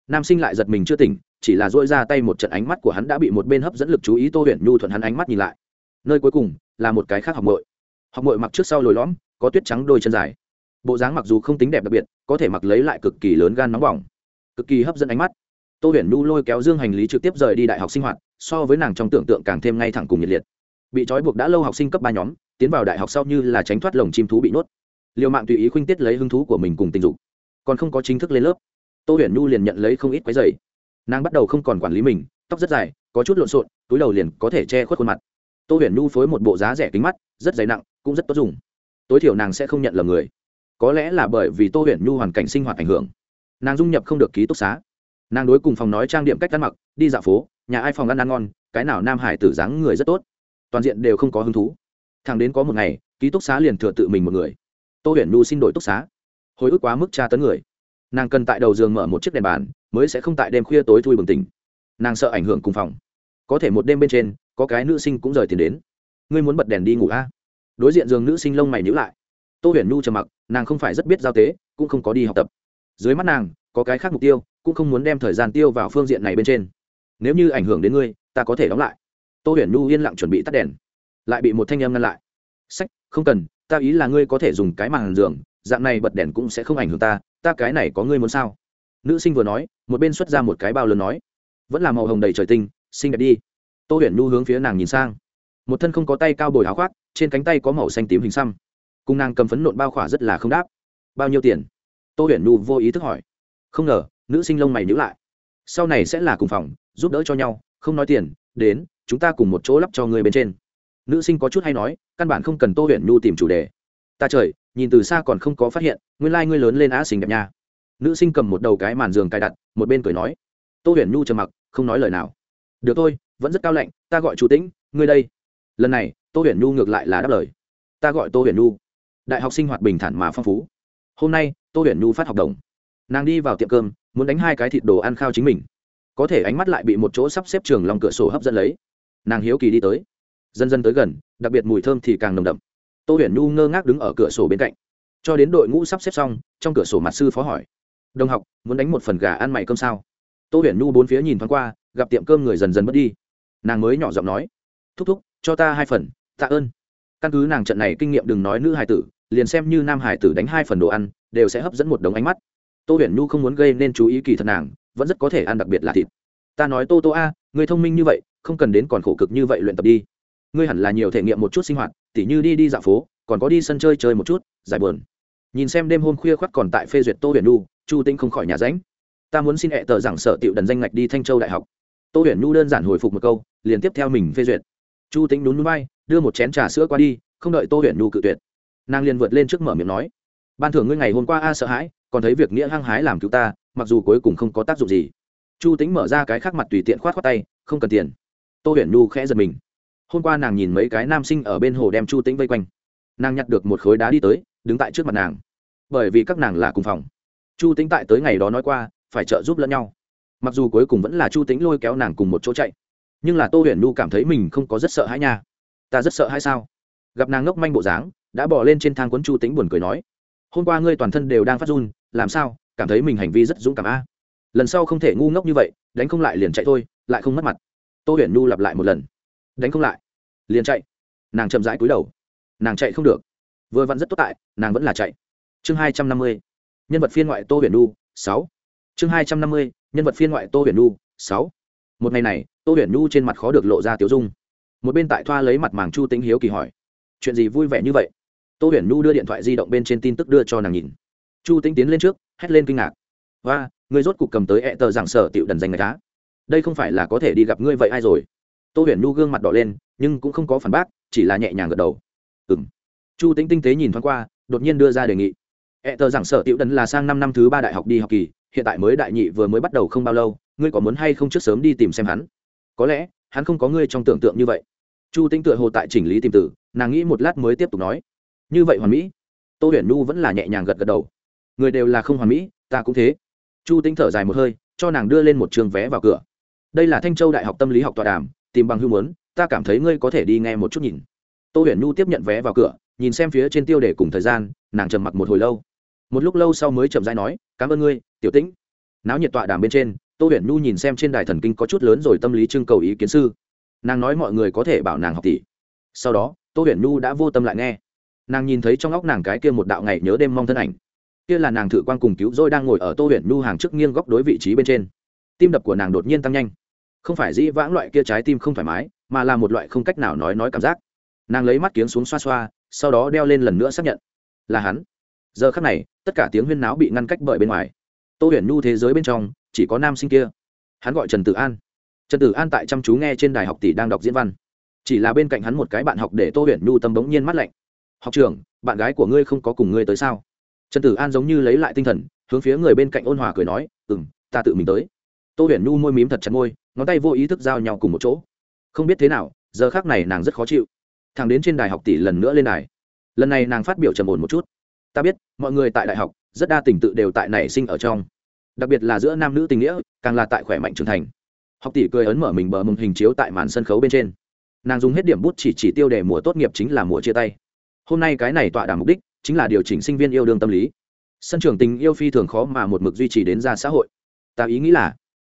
Nam sinh lại giật mình chưa tỉnh, chỉ là dỗi ra tay một trận ánh mắt của hắn đã bị một bên hấp dẫn lực chú ý tô huyền nhu thuận hắn ánh mắt nhìn lại. Nơi cuối cùng, là một cái khác học mội học mội mặc trước sau lồi lõm, có tuyết trắng đôi chân dài bộ dáng mặc dù không tính đẹp đặc biệt, có thể mặc lấy lại cực kỳ lớn gan nóng bỏng, cực kỳ hấp dẫn ánh mắt. Tô huyền nhu lôi kéo dương hành lý trực tiếp rời đi đại học sinh hoạt, so với nàng trong tưởng tượng càng thêm ngay thẳng cùng nhiệt liệt. Bị trói buộc đã lâu học sinh cấp ba nhóm, tiến vào đại học sau như là tránh thoát lồng chim thú bị nuốt. Liều mạng tùy ý khuynh tiết lấy hứng thú của mình cùng tình dục, còn không có chính thức lên lớp. Tô huyền nhu liền nhận lấy không ít quái dày. Nàng bắt đầu không còn quản lý mình, tóc rất dài, có chút lộn xộn, túi đầu liền có thể che khuất khuôn mặt. Tô huyền nhu phối một bộ giá rẻ kính mắt, rất dày nặng, cũng rất tốt dùng. Tối thiểu nàng sẽ không nhận lầm người có lẽ là bởi vì tô huyền nhu hoàn cảnh sinh hoạt ảnh hưởng. Nàng dung nhập không được ký túc xá. Nàng đối cùng phòng nói trang điểm cách ăn mặc, đi dạo phố, nhà ai phòng ăn ăn ngon, cái nào nam hải tử dáng người rất tốt. Toàn diện đều không có hứng thú. Thằng đến có một ngày, ký túc xá liền thừa tự mình một người. Tô huyền nhu xin đổi túc xá. Hồi ức quá mức tra tấn người. Nàng cần tại đầu giường mở một chiếc đèn bàn, mới sẽ không tại đêm khuya tối thui bừng tỉnh. Nàng sợ ảnh hưởng cùng phòng. Có thể một đêm bên trên, có cái nữ sinh cũng rời tiền đến. Ngươi muốn bật đèn đi ngủ a? Đối diện giường nữ sinh lông mày nhữ lại. Tô huyền nhu trầm mặc nàng không phải rất biết giao tế, cũng không có đi học tập. Dưới mắt nàng, có cái khác mục tiêu, cũng không muốn đem thời gian tiêu vào phương diện này bên trên. Nếu như ảnh hưởng đến ngươi, ta có thể đóng lại. Tô huyền nhu yên lặng chuẩn bị tắt đèn. Lại bị một thanh em ngăn lại. Sách, không cần, ta ý là ngươi có thể dùng cái màn giường, dạng này bật đèn cũng sẽ không ảnh hưởng ta ta cái này có ngươi muốn sao? Nữ sinh vừa nói, một bên xuất ra một cái bao lớn nói. Vẫn là màu hồng đầy trời tinh, xinh đẹp đi. Tô huyền nhu hướng phía nàng nhìn sang. Một thân không có tay cao bồi áo khoác, trên cánh tay có màu xanh tím hình xăm cùng nàng cầm phấn nộn bao khỏa rất là không đáp. Bao nhiêu tiền? Tô huyền nhu vô ý thức hỏi. Không ngờ, nữ sinh lông mày nhữ lại. Sau này sẽ là cùng phòng, giúp đỡ cho nhau, không nói tiền, đến, chúng ta cùng một chỗ lắp cho người bên trên. Nữ sinh có chút hay nói, căn bản không cần tô huyền nhu tìm chủ đề. Ta trời, nhìn từ xa còn không có phát hiện, nguyên lai、like、ngươi lớn lên á xinh đẹp nha. Nữ sinh cầm một đầu cái màn giường cài đặt, một bên cười nói. Tô huyền nhu trầm mặc, không nói lời nào. Được thôi, vẫn rất cao lạnh, ta gọi chủ tĩnh, ngươi đây. Lần này, tô huyền nhu ngược lại là đáp lời. Ta gọi tô huyền nhu đại học sinh hoạt bình thản mà phong phú. Hôm nay, tô huyền nhu phát học đồng. Nàng đi vào tiệm cơm, muốn đánh hai cái thịt đồ ăn khao chính mình. Có thể ánh mắt lại bị một chỗ sắp xếp trường lòng cửa sổ hấp dẫn lấy. Nàng hiếu kỳ đi tới. Dần dần tới gần, đặc biệt mùi thơm thì càng nồng đậm. Tô huyền nhu ngơ ngác đứng ở cửa sổ bên cạnh. Cho đến đội ngũ sắp xếp xong, trong cửa sổ mặt sư phó hỏi. Đồng học, muốn đánh một phần gà ăn mày cơm sao? Tô huyền nhu bốn phía nhìn thoáng qua, gặp tiệm cơm người dần dần mất đi. Nàng mới nhỏ giọng nói. Thúc thúc, cho ta hai phần, tạ ơn. Căn cứ nàng trận này kinh nghiệm đừng nói nữ hài tử liền xem như nam hải tử đánh hai phần đồ ăn, đều sẽ hấp dẫn một đống ánh mắt. Tô huyền nhu không muốn gây nên chú ý kỳ thật nàng, vẫn rất có thể ăn đặc biệt là thịt. Ta nói tô tô a, người thông minh như vậy, không cần đến còn khổ cực như vậy luyện tập đi. Ngươi hẳn là nhiều thể nghiệm một chút sinh hoạt, tỉ như đi đi dạo phố, còn có đi sân chơi chơi một chút, giải buồn. Nhìn xem đêm hôm khuya khoắt còn tại phê duyệt tô huyền nhu, chu tinh không khỏi nhà ránh. Ta muốn xin hẹ tờ giảng sở tiệu đần danh ngạch đi thanh châu đại học. Tô huyền nhu đơn giản hồi phục một câu, liền tiếp theo mình phê duyệt. Chu tính nhún núi bay đưa một chén trà sữa qua đi, không đợi tô huyền nhu cự tuyệt nàng liền vượt lên trước mở miệng nói, ban thưởng ngươi ngày hôm qua a sợ hãi, còn thấy việc nghĩa hăng hái làm cứu ta, mặc dù cuối cùng không có tác dụng gì. Chu tính mở ra cái khác mặt tùy tiện khoát khoát tay, không cần tiền. Tô huyền nhu khẽ giật mình. Hôm qua nàng nhìn mấy cái nam sinh ở bên hồ đem chu tính vây quanh. Nàng nhặt được một khối đá đi tới, đứng tại trước mặt nàng. Bởi vì các nàng là cùng phòng. Chu tính tại tới ngày đó nói qua, phải trợ giúp lẫn nhau. Mặc dù cuối cùng vẫn là chu tính lôi kéo nàng cùng một chỗ chạy, nhưng là tô huyền nhu cảm thấy mình không có rất sợ hãi nha. Ta rất sợ hãi sao? Gặp nàng ngốc manh bộ dáng đã bỏ lên trên thang quấn chu tính buồn cười nói, hôm qua ngươi toàn thân đều đang phát run, làm sao? Cảm thấy mình hành vi rất dũng cảm a. Lần sau không thể ngu ngốc như vậy, đánh không lại liền chạy thôi, lại không mất mặt. Tô huyền nhu lặp lại một lần. Đánh không lại. Liền chạy. Nàng chậm rãi cúi đầu. Nàng chạy không được. Vừa vặn rất tốt tại, nàng vẫn là chạy. Chương hai trăm năm mươi, nhân vật phiên ngoại tô huyền nhu, sáu. Chương hai trăm năm mươi, nhân vật phiên ngoại tô huyền nhu, sáu. Một ngày này, tô huyền nhu trên mặt khó được lộ ra tiểu dung. Một bên tại thoa lấy mặt màng chu tính hiếu kỳ hỏi, chuyện gì vui vẻ như vậy? Tô huyền nhu đưa điện thoại di động bên trên tin tức đưa cho nàng nhìn. Chu tính tiến lên trước, hét lên kinh ngạc. Và người rốt cục cầm tới hẹ tờ giảng sở tiệu đần danh người cá đây không phải là có thể đi gặp ngươi vậy ai rồi? Tô huyền nhu gương mặt đỏ lên, nhưng cũng không có phản bác, chỉ là nhẹ nhàng gật đầu. Ừ m chu tính tinh tế nhìn thoáng qua, đột nhiên đưa ra đề nghị. Hẹ tờ giảng sở tiệu đần là sang năm năm thứ ba đại học đi học kỳ, hiện tại mới đại nhị vừa mới bắt đầu không bao lâu, ngươi có muốn hay không trước sớm đi tìm xem hắn? Có lẽ, hắn không có ngươi trong tưởng tượng như vậy. Chu tinh tựa hồ tại chỉnh lý tìm tử nàng nghĩ một lát mới tiếp tục nói như vậy hoàn mỹ. Tô huyền nhu vẫn là nhẹ nhàng gật gật đầu. Người đều là không hoàn mỹ, ta cũng thế. Chu tính thở dài một hơi, cho nàng đưa lên một trường vé vào cửa. Đây là thanh châu đại học tâm lý học tọa đàm, tìm bằng hưu muốn, ta cảm thấy ngươi có thể đi nghe một chút nhìn. Tô huyền nhu tiếp nhận vé vào cửa, nhìn xem phía trên tiêu đề cùng thời gian, nàng trầm mặc một hồi lâu. Một lúc lâu sau mới chậm rãi nói, cảm ơn ngươi, tiểu tĩnh. Náo nhiệt tọa đàm bên trên, tô huyền nhu nhìn xem trên đài thần kinh có chút lớn rồi tâm lý trưng cầu ý kiến sư. Nàng nói mọi người có thể bảo nàng học tỷ. Sau đó, tô huyền nhu đã vô tâm lại nghe nàng nhìn thấy trong óc nàng cái kia một đạo ngày nhớ đêm mong thân ảnh. Kia là nàng thự quan cùng cứu rồi đang ngồi ở tô Huyện nhu hàng trước nghiêng góc đối vị trí bên trên. Tim đập của nàng đột nhiên tăng nhanh. Không phải dĩ vãng loại kia trái tim không thoải mái, mà là một loại không cách nào nói nói cảm giác. Nàng lấy mắt kiếng xuống xoa xoa, sau đó đeo lên lần nữa xác nhận. Là hắn. Giờ khắc này, tất cả tiếng huyên náo bị ngăn cách bởi bên ngoài. Tô huyền nhu thế giới bên trong, chỉ có nam sinh kia. Hắn gọi trần tử an. Trần tử an tại chăm chú nghe trên đài học tỷ đang đọc diễn văn. Chỉ là bên cạnh hắn một cái bạn học để tô huyền nhu tâm bỗng nhiên mắt lạnh học trưởng, bạn gái của ngươi không có cùng ngươi tới sao? Trần tử an giống như lấy lại tinh thần, hướng phía người bên cạnh ôn hòa cười nói ừ m ta tự mình tới. Tô huyền nhu môi mím thật chặt môi, ngón tay vô ý thức giao nhau cùng một chỗ. Không biết thế nào, giờ khác này nàng rất khó chịu. Thằng đến trên đài học tỷ lần nữa lên đài. Lần này nàng phát biểu trầm ổn một chút. Ta biết, mọi người tại đại học, rất đa tình tự đều tại nảy sinh ở trong. Đặc biệt là giữa nam nữ tình nghĩa, càng là tại khỏe mạnh trưởng thành. Học tỷ cười ấn mở mình bờ mông hình chiếu tại màn sân khấu bên trên. Nàng dùng hết điểm bút chỉ chỉ tiêu để mùa tốt nghiệp chính là mùa chia tay hôm nay cái này tọa đàm mục đích chính là điều chỉnh sinh viên yêu đương tâm lý. Sân trường tình yêu phi thường khó mà một mực duy trì đến ra xã hội. Ta ý nghĩ là,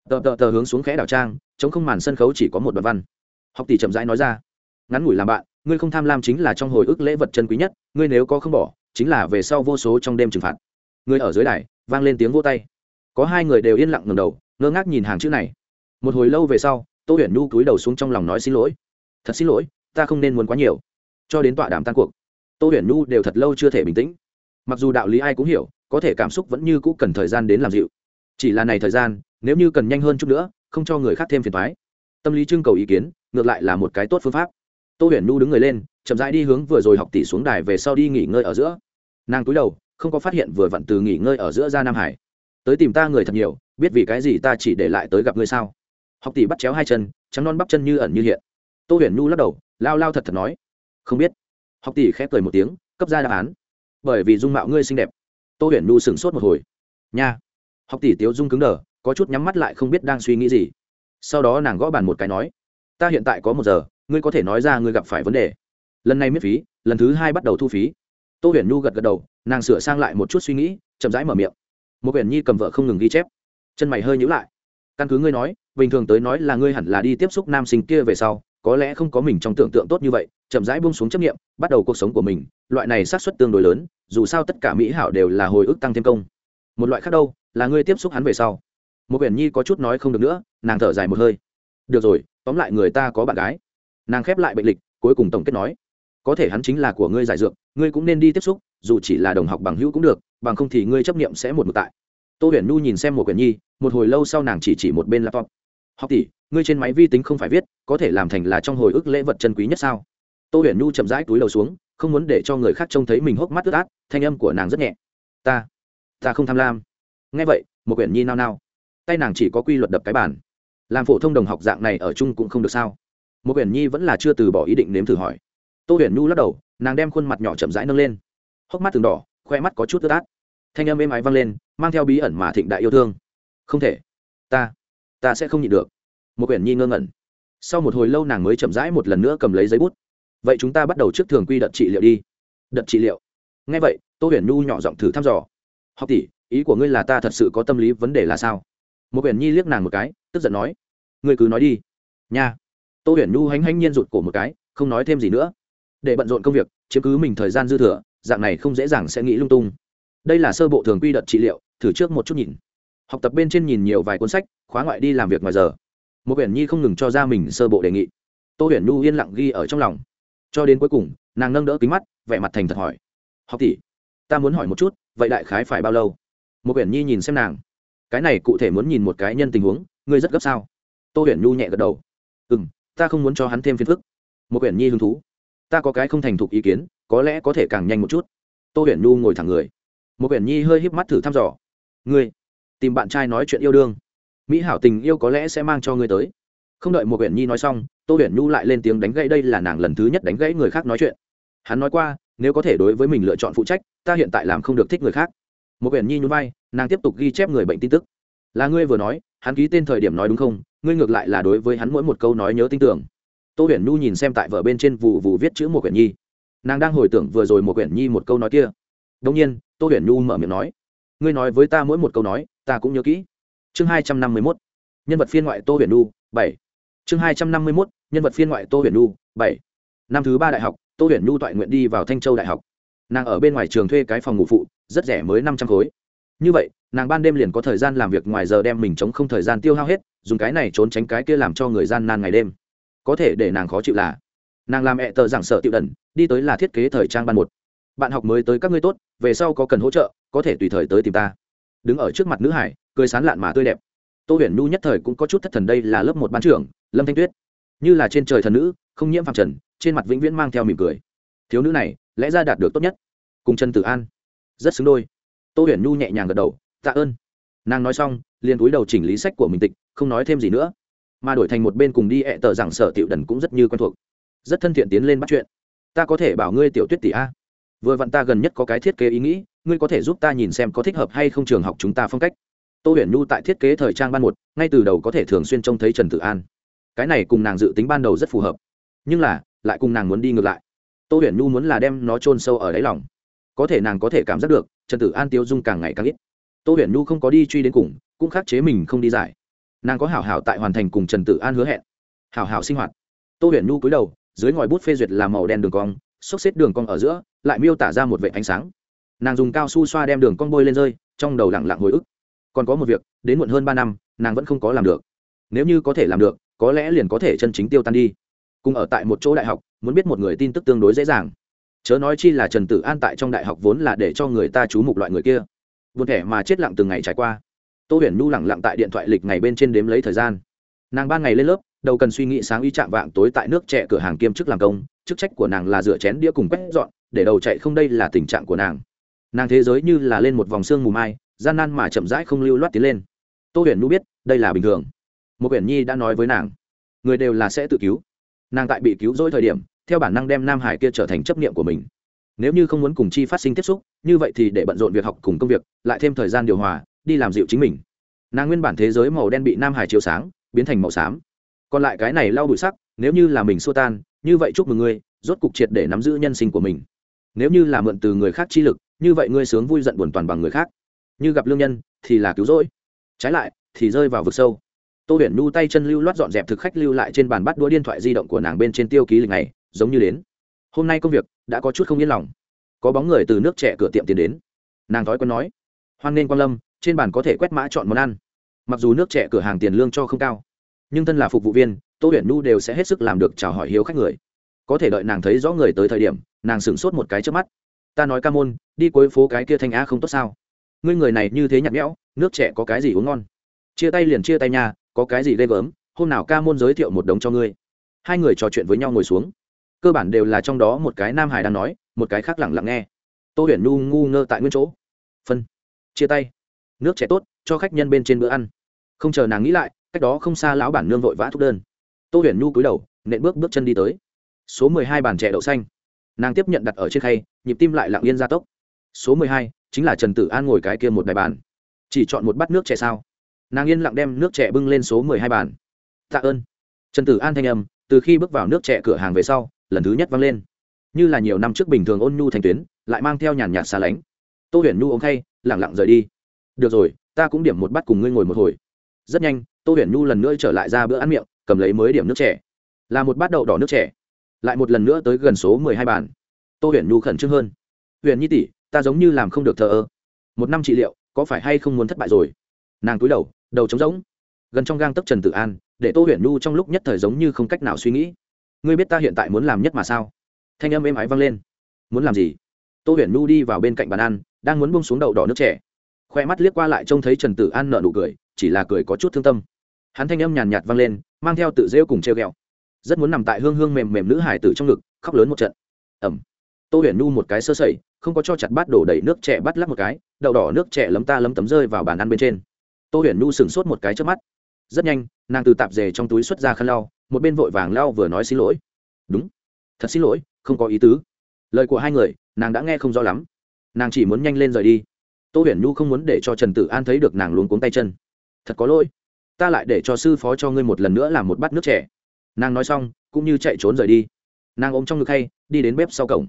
tờ tờ tờ hướng xuống khẽ đảo trang, chống không màn sân khấu chỉ có một đoạn văn. Học tỷ chậm rãi nói ra, ngắn ngủi làm bạn, ngươi không tham lam chính là trong hồi ức lễ vật chân quý nhất, ngươi nếu có không bỏ, chính là về sau vô số trong đêm trừng phạt. Ngươi ở dưới đài, vang lên tiếng vô tay. Có hai người đều yên lặng ngầm đầu, ngơ ngác nhìn hàng chữ này. Một hồi lâu về sau, tô huyền nhu cúi đầu xuống trong lòng nói xin lỗi. Thật xin lỗi, ta không nên muốn quá nhiều. Cho đến tọa đàm tan cuộc tô huyền nhu đều thật lâu chưa thể bình tĩnh. Mặc dù đạo lý ai cũng hiểu, có thể cảm xúc vẫn như cũ cần thời gian đến làm dịu. Chỉ là này thời gian, nếu như cần nhanh hơn chút nữa, không cho người khác thêm phiền thoái tâm lý trưng cầu ý kiến, ngược lại là một cái tốt phương pháp. Tô huyền nhu đứng người lên, chậm rãi đi hướng vừa rồi học tỷ xuống đài về sau đi nghỉ ngơi ở giữa. Nàng cúi đầu, không có phát hiện vừa vặn từ nghỉ ngơi ở giữa ra nam hải. Tới tìm ta người thật nhiều, biết vì cái gì ta chỉ để lại tới gặp ngươi sao? Học tỷ bắt chéo hai chân, trắng non bắp chân như ẩn như hiện. Tô huyền nhu lắc đầu, lao lao thật thật nói. Không biết học tỷ khép cười một tiếng, cấp ra đáp án. Bởi vì dung mạo ngươi xinh đẹp. Tô huyền nhu sửng sốt một hồi. Nha. Học tỷ tiếu dung cứng đờ, có chút nhắm mắt lại không biết đang suy nghĩ gì. Sau đó nàng gõ bàn một cái nói, ta hiện tại có một giờ, ngươi có thể nói ra ngươi gặp phải vấn đề. Lần này miễn phí, lần thứ hai bắt đầu thu phí. Tô huyền nhu gật gật đầu, nàng sửa sang lại một chút suy nghĩ, chậm rãi mở miệng. Một huyền nhi cầm vợ không ngừng ghi chép. Chân mày hơi nhữ lại. Căn cứ ngươi nói, bình thường tới nói là ngươi hẳn là đi tiếp xúc nam sinh kia về sau, có lẽ không có mình trong tưởng tượng tốt như vậy chậm rãi buông xuống chấp nghiệm bắt đầu cuộc sống của mình. Loại này xác suất tương đối lớn, dù sao tất cả mỹ hảo đều là hồi ức tăng thêm công. Một loại khác đâu, là ngươi tiếp xúc hắn về sau. Một quyển nhi có chút nói không được nữa, nàng thở dài một hơi. Được rồi, tóm lại người ta có bạn gái. Nàng khép lại bệnh lịch, cuối cùng tổng kết nói, có thể hắn chính là của ngươi giải dược, ngươi cũng nên đi tiếp xúc, dù chỉ là đồng học bằng hữu cũng được, bằng không thì ngươi chấp nghiệm sẽ một mực tại. Tô huyền nhu nhìn xem một quyển nhi, một hồi lâu sau nàng chỉ chỉ một bên laptop. Học tỷ, ngươi trên máy vi tính không phải viết, có thể làm thành là trong hồi ức lễ vật chân quý nhất sao? Tô huyền nhu chậm rãi túi đầu xuống, không muốn để cho người khác trông thấy mình hốc mắt ướt át, thanh âm của nàng rất nhẹ. Ta ta không tham lam. Nghe vậy, một quyển nhi nao nao. Tay nàng chỉ có quy luật đập cái bàn. Làm phổ thông đồng học dạng này ở chung cũng không được sao. Một quyển nhi vẫn là chưa từ bỏ ý định nếm thử hỏi. Tô huyền nhu lắc đầu, nàng đem khuôn mặt nhỏ chậm rãi nâng lên. Hốc mắt từng đỏ, khoe mắt có chút ướt át. Thanh âm êm ái vang lên, mang theo bí ẩn mà thịnh đại yêu thương. Không thể. Ta ta sẽ không nhịn được. Một quyển nhi ngơ ngẩn. Sau một hồi lâu nàng mới chậm rãi một lần nữa cầm lấy giấy bút vậy chúng ta bắt đầu trước thường quy đợt trị liệu đi. Đợt trị liệu. Ngay vậy, tô huyền nhu nhỏ giọng thử thăm dò. Học tỷ, ý của ngươi là ta thật sự có tâm lý, vấn đề là sao? Một huyền nhi liếc nàng một cái, tức giận nói. Ngươi cứ nói đi. Nha. Tô huyền nhu hánh hánh nhiên rụt cổ một cái, không nói thêm gì nữa. Để bận rộn công việc, chiếm cứ mình thời gian dư thừa, dạng này không dễ dàng sẽ nghĩ lung tung. Đây là sơ bộ thường quy đợt trị liệu, thử trước một chút nhìn. Học tập bên trên nhìn nhiều vài cuốn sách, khóa ngoại đi làm việc ngoài giờ. Một huyền nhi không ngừng cho ra mình sơ bộ đề nghị. Tô huyền nhu yên lặng ghi ở trong lòng cho đến cuối cùng, nàng nâng đỡ kính mắt, vẻ mặt thành thật hỏi, học tỷ, ta muốn hỏi một chút, vậy đại khái phải bao lâu? Một huyền nhi nhìn xem nàng. Cái này cụ thể muốn nhìn một cái nhân tình huống, ngươi rất gấp sao? Tô huyền nhu nhẹ gật đầu. Ừ m ta không muốn cho hắn thêm phiền phức. Một huyền nhi hứng thú. Ta có cái không thành thục ý kiến, có lẽ có thể càng nhanh một chút. Tô huyền nhu ngồi thẳng người. Một huyền nhi hơi híp mắt thử thăm dò. Ngươi, tìm bạn trai nói chuyện yêu đương. Mỹ hảo tình yêu có lẽ sẽ mang cho ngươi tới. Không đợi một huyền nhi nói xong tô huyền nhu lại lên tiếng đánh gãy, đây là nàng lần thứ nhất đánh gãy người khác nói chuyện. Hắn nói qua, nếu có thể đối với mình lựa chọn phụ trách, ta hiện tại làm không được thích người khác. Một huyền nhi nhún vai, nàng tiếp tục ghi chép người bệnh tin tức. Là ngươi vừa nói, hắn ký tên thời điểm nói đúng không? Ngươi ngược lại là đối với hắn mỗi một câu nói nhớ tin tưởng. Tô huyền nhu nhìn xem tại vở bên trên vụ vụ viết chữ một huyền nhi. Nàng đang hồi tưởng vừa rồi một huyền nhi một câu nói kia. Đông nhiên, tô huyền nhu mở miệng nói, ngươi nói với ta mỗi một câu nói, ta cũng nhớ kỹ. Chương hai trăm năm mươi mốt. Nhân vật phiên ngoại tô huyền nhu, bảy chương hai trăm năm mươi mốt, nhân vật phiên ngoại tô huyền nhu, bảy. Năm thứ ba đại học, tô huyền nhu toại nguyện đi vào thanh châu đại học. Nàng ở bên ngoài trường thuê cái phòng ngủ phụ, rất rẻ mới năm trăm khối. Như vậy, nàng ban đêm liền có thời gian làm việc ngoài giờ đem mình chống không thời gian tiêu hao hết, dùng cái này trốn tránh cái kia làm cho người gian nan ngày đêm. Có thể để nàng khó chịu là, nàng làm mẹ tờ giảng sở tiêu đần, đi tới là thiết kế thời trang ban một. Bạn học mới tới các ngươi tốt, về sau có cần hỗ trợ, có thể tùy thời tới tìm ta. Đứng ở trước mặt nữ hải, cười sán lạn mà tươi đẹp. Tô huyền nhu nhất thời cũng có chút thất thần đây là lớp một ban trưởng lâm thanh tuyết. Như là trên trời thần nữ, không nhiễm phạm trần, trên mặt vĩnh viễn mang theo mỉm cười. Thiếu nữ này, lẽ ra đạt được tốt nhất. Cùng trần tử an. Rất xứng đôi. Tô huyền nhu nhẹ nhàng gật đầu, tạ ơn. Nàng nói xong, liền túi đầu chỉnh lý sách của mình tịch, không nói thêm gì nữa. Mà đổi thành một bên cùng đi ẹ tờ rằng sở tiểu đần cũng rất như quen thuộc. Rất thân thiện tiến lên bắt chuyện. Ta có thể bảo ngươi tiểu tuyết tỷ a. Vừa vặn ta gần nhất có cái thiết kế ý nghĩ, ngươi có thể giúp ta nhìn xem có thích hợp hay không trường học chúng ta phong cách. Tô huyền nhu tại thiết kế thời trang ban một, ngay từ đầu có thể thường xuyên trông thấy trần tử an cái này cùng nàng dự tính ban đầu rất phù hợp. Nhưng là, lại cùng nàng muốn đi ngược lại. Tô huyền nhu muốn là đem nó chôn sâu ở đáy lòng. Có thể nàng có thể cảm giác được, trần tử an tiêu dung càng ngày càng ít. Tô huyền nhu không có đi truy đến cùng, cũng khắc chế mình không đi giải. Nàng có hảo hảo tại hoàn thành cùng trần tử an hứa hẹn. Hảo hảo sinh hoạt. Tô huyền nhu cúi đầu, dưới ngòi bút phê duyệt làm màu đen đường cong, xốc xếp đường cong ở giữa, lại miêu tả ra một vệ ánh sáng. Nàng dùng cao su xoa đem đường cong bôi lên rơi, trong đầu lẳng lặng hồi ức. Còn có một việc, đến muộn hơn ba năm, nàng vẫn không có làm được. Nếu như có thể làm được có lẽ liền có thể chân chính tiêu tan đi. Cùng ở tại một chỗ đại học, muốn biết một người tin tức tương đối dễ dàng. Chớ nói chi là trần tử an tại trong đại học vốn là để cho người ta chú mục loại người kia. Buồn thẻ mà chết lặng từng ngày trải qua. Tô huyền nhu lẳng lặng tại điện thoại lịch ngày bên trên đếm lấy thời gian. Nàng ban ngày lên lớp, đầu cần suy nghĩ sáng y chạm vạng tối tại nước trẻ cửa hàng kiêm chức làm công, chức trách của nàng là rửa chén đĩa cùng quét dọn, để đầu chạy không đây là tình trạng của nàng. Nàng thế giới như là lên một vòng xương mù mai, gian nan mà chậm rãi không lưu loát tiến lên. Tô huyền nhu biết, đây là bình thường một quyển nhi đã nói với nàng, người đều là sẽ tự cứu. Nàng tại bị cứu rỗi thời điểm, theo bản năng đem nam hải kia trở thành chấp niệm của mình. Nếu như không muốn cùng chi phát sinh tiếp xúc, như vậy thì để bận rộn việc học cùng công việc, lại thêm thời gian điều hòa, đi làm dịu chính mình. Nàng nguyên bản thế giới màu đen bị nam hải chiếu sáng, biến thành màu xám. Còn lại cái này lau bụi sắc, nếu như là mình xua tan, như vậy chúc mừng ngươi, rốt cục triệt để nắm giữ nhân sinh của mình. Nếu như là mượn từ người khác chi lực, như vậy ngươi sướng vui giận buồn toàn bằng người khác. Như gặp lương nhân, thì là cứu rỗi. Trái lại, thì rơi vào vực sâu tô huyền Nu tay chân lưu loát dọn dẹp thực khách lưu lại trên bàn bắt đũa điện thoại di động của nàng bên trên tiêu ký lịch này, giống như đến. Hôm nay công việc đã có chút không yên lòng. Có bóng người từ nước trẻ cửa tiệm tiến đến. Nàng thói quen nói, hoan nên quan lâm, trên bàn có thể quét mã chọn món ăn. Mặc dù nước trẻ cửa hàng tiền lương cho không cao, nhưng thân là phục vụ viên, tô huyền Nu đều sẽ hết sức làm được chào hỏi hiếu khách người. Có thể đợi nàng thấy rõ người tới thời điểm, nàng sửng sốt một cái trước mắt. Ta nói ca môn, đi cuối phố cái kia thanh á không tốt sao? Ngươi người này như thế nhạt nhẽo, nước trẻ có cái gì uống ngon? Chia tay liền chia tay nhà có cái gì ghê gớm, hôm nào ca môn giới thiệu một đống cho ngươi. Hai người trò chuyện với nhau ngồi xuống. Cơ bản đều là trong đó một cái nam hải đang nói, một cái khác lẳng lặng nghe. Tô huyền nhu ngu ngơ tại nguyên chỗ. Phân. Chia tay. Nước trẻ tốt, cho khách nhân bên trên bữa ăn. Không chờ nàng nghĩ lại, cách đó không xa lão bản nương vội vã thúc đơn. Tô huyền nhu cúi đầu, nện bước bước chân đi tới. Số mười hai bàn trẻ đậu xanh. Nàng tiếp nhận đặt ở trên khay, nhịp tim lại lặng yên gia tốc. Số mười hai, chính là trần tử an ngồi cái kia một đài bàn. Chỉ chọn một bát nước trẻ sao? Nàng yên lặng đem nước trẻ bưng lên số mười hai bàn. Tạ ơn. Trần tử an thanh âm, từ khi bước vào nước trẻ cửa hàng về sau, lần thứ nhất vang lên. Như là nhiều năm trước bình thường ôn nhu thành tuyến, lại mang theo nhàn nhạt xa lánh. Tô huyền nhu ống khay lẳng lặng rời đi. Được rồi, ta cũng điểm một bát cùng ngươi ngồi một hồi. Rất nhanh, tô huyền nhu lần nữa trở lại ra bữa ăn miệng, cầm lấy mới điểm nước trẻ là một bát đậu đỏ nước trẻ lại một lần nữa tới gần số mười hai bàn. Tô huyền nhu khẩn trương hơn. Huyền nhi tỷ, ta giống như làm không được thờ ơ. Một năm trị liệu, có phải hay không muốn thất bại rồi? Nàng cúi đầu đầu trống rỗng, gần trong gang tấc trần tử an, để tô huyền nhu trong lúc nhất thời giống như không cách nào suy nghĩ. Ngươi biết ta hiện tại muốn làm nhất mà sao? Thanh âm êm ái vang lên. Muốn làm gì? Tô huyền nhu đi vào bên cạnh bàn ăn, đang muốn bông xuống đậu đỏ nước trẻ khoe mắt liếc qua lại trông thấy trần tử an nợ nụ cười, chỉ là cười có chút thương tâm. Hắn thanh âm nhàn nhạt vang lên, mang theo tự rêu cùng treo ghẹo. Rất muốn nằm tại hương hương mềm mềm nữ hải tử trong ngực, khóc lớn một trận. Ẩm. Tô huyền nhu một cái sơ sẩy, không có cho chặt bát đổ đầy nước trẻ bắt lắc một cái, đậu đỏ nước trẻ lấm ta lấm tấm rơi vào bàn ăn bên trên tô huyền nhu sửng sốt một cái trước mắt. Rất nhanh, nàng từ tạp dề trong túi xuất ra khăn lau, một bên vội vàng lau vừa nói xin lỗi. Đúng. Thật xin lỗi, không có ý tứ. Lời của hai người, nàng đã nghe không rõ lắm. Nàng chỉ muốn nhanh lên rời đi. Tô huyền nhu không muốn để cho trần tử an thấy được nàng luống cuống tay chân. Thật có lỗi. Ta lại để cho sư phó cho ngươi một lần nữa làm một bát nước trẻ nàng nói xong, cũng như chạy trốn rời đi. Nàng ôm trong ngực hay, đi đến bếp sau cổng.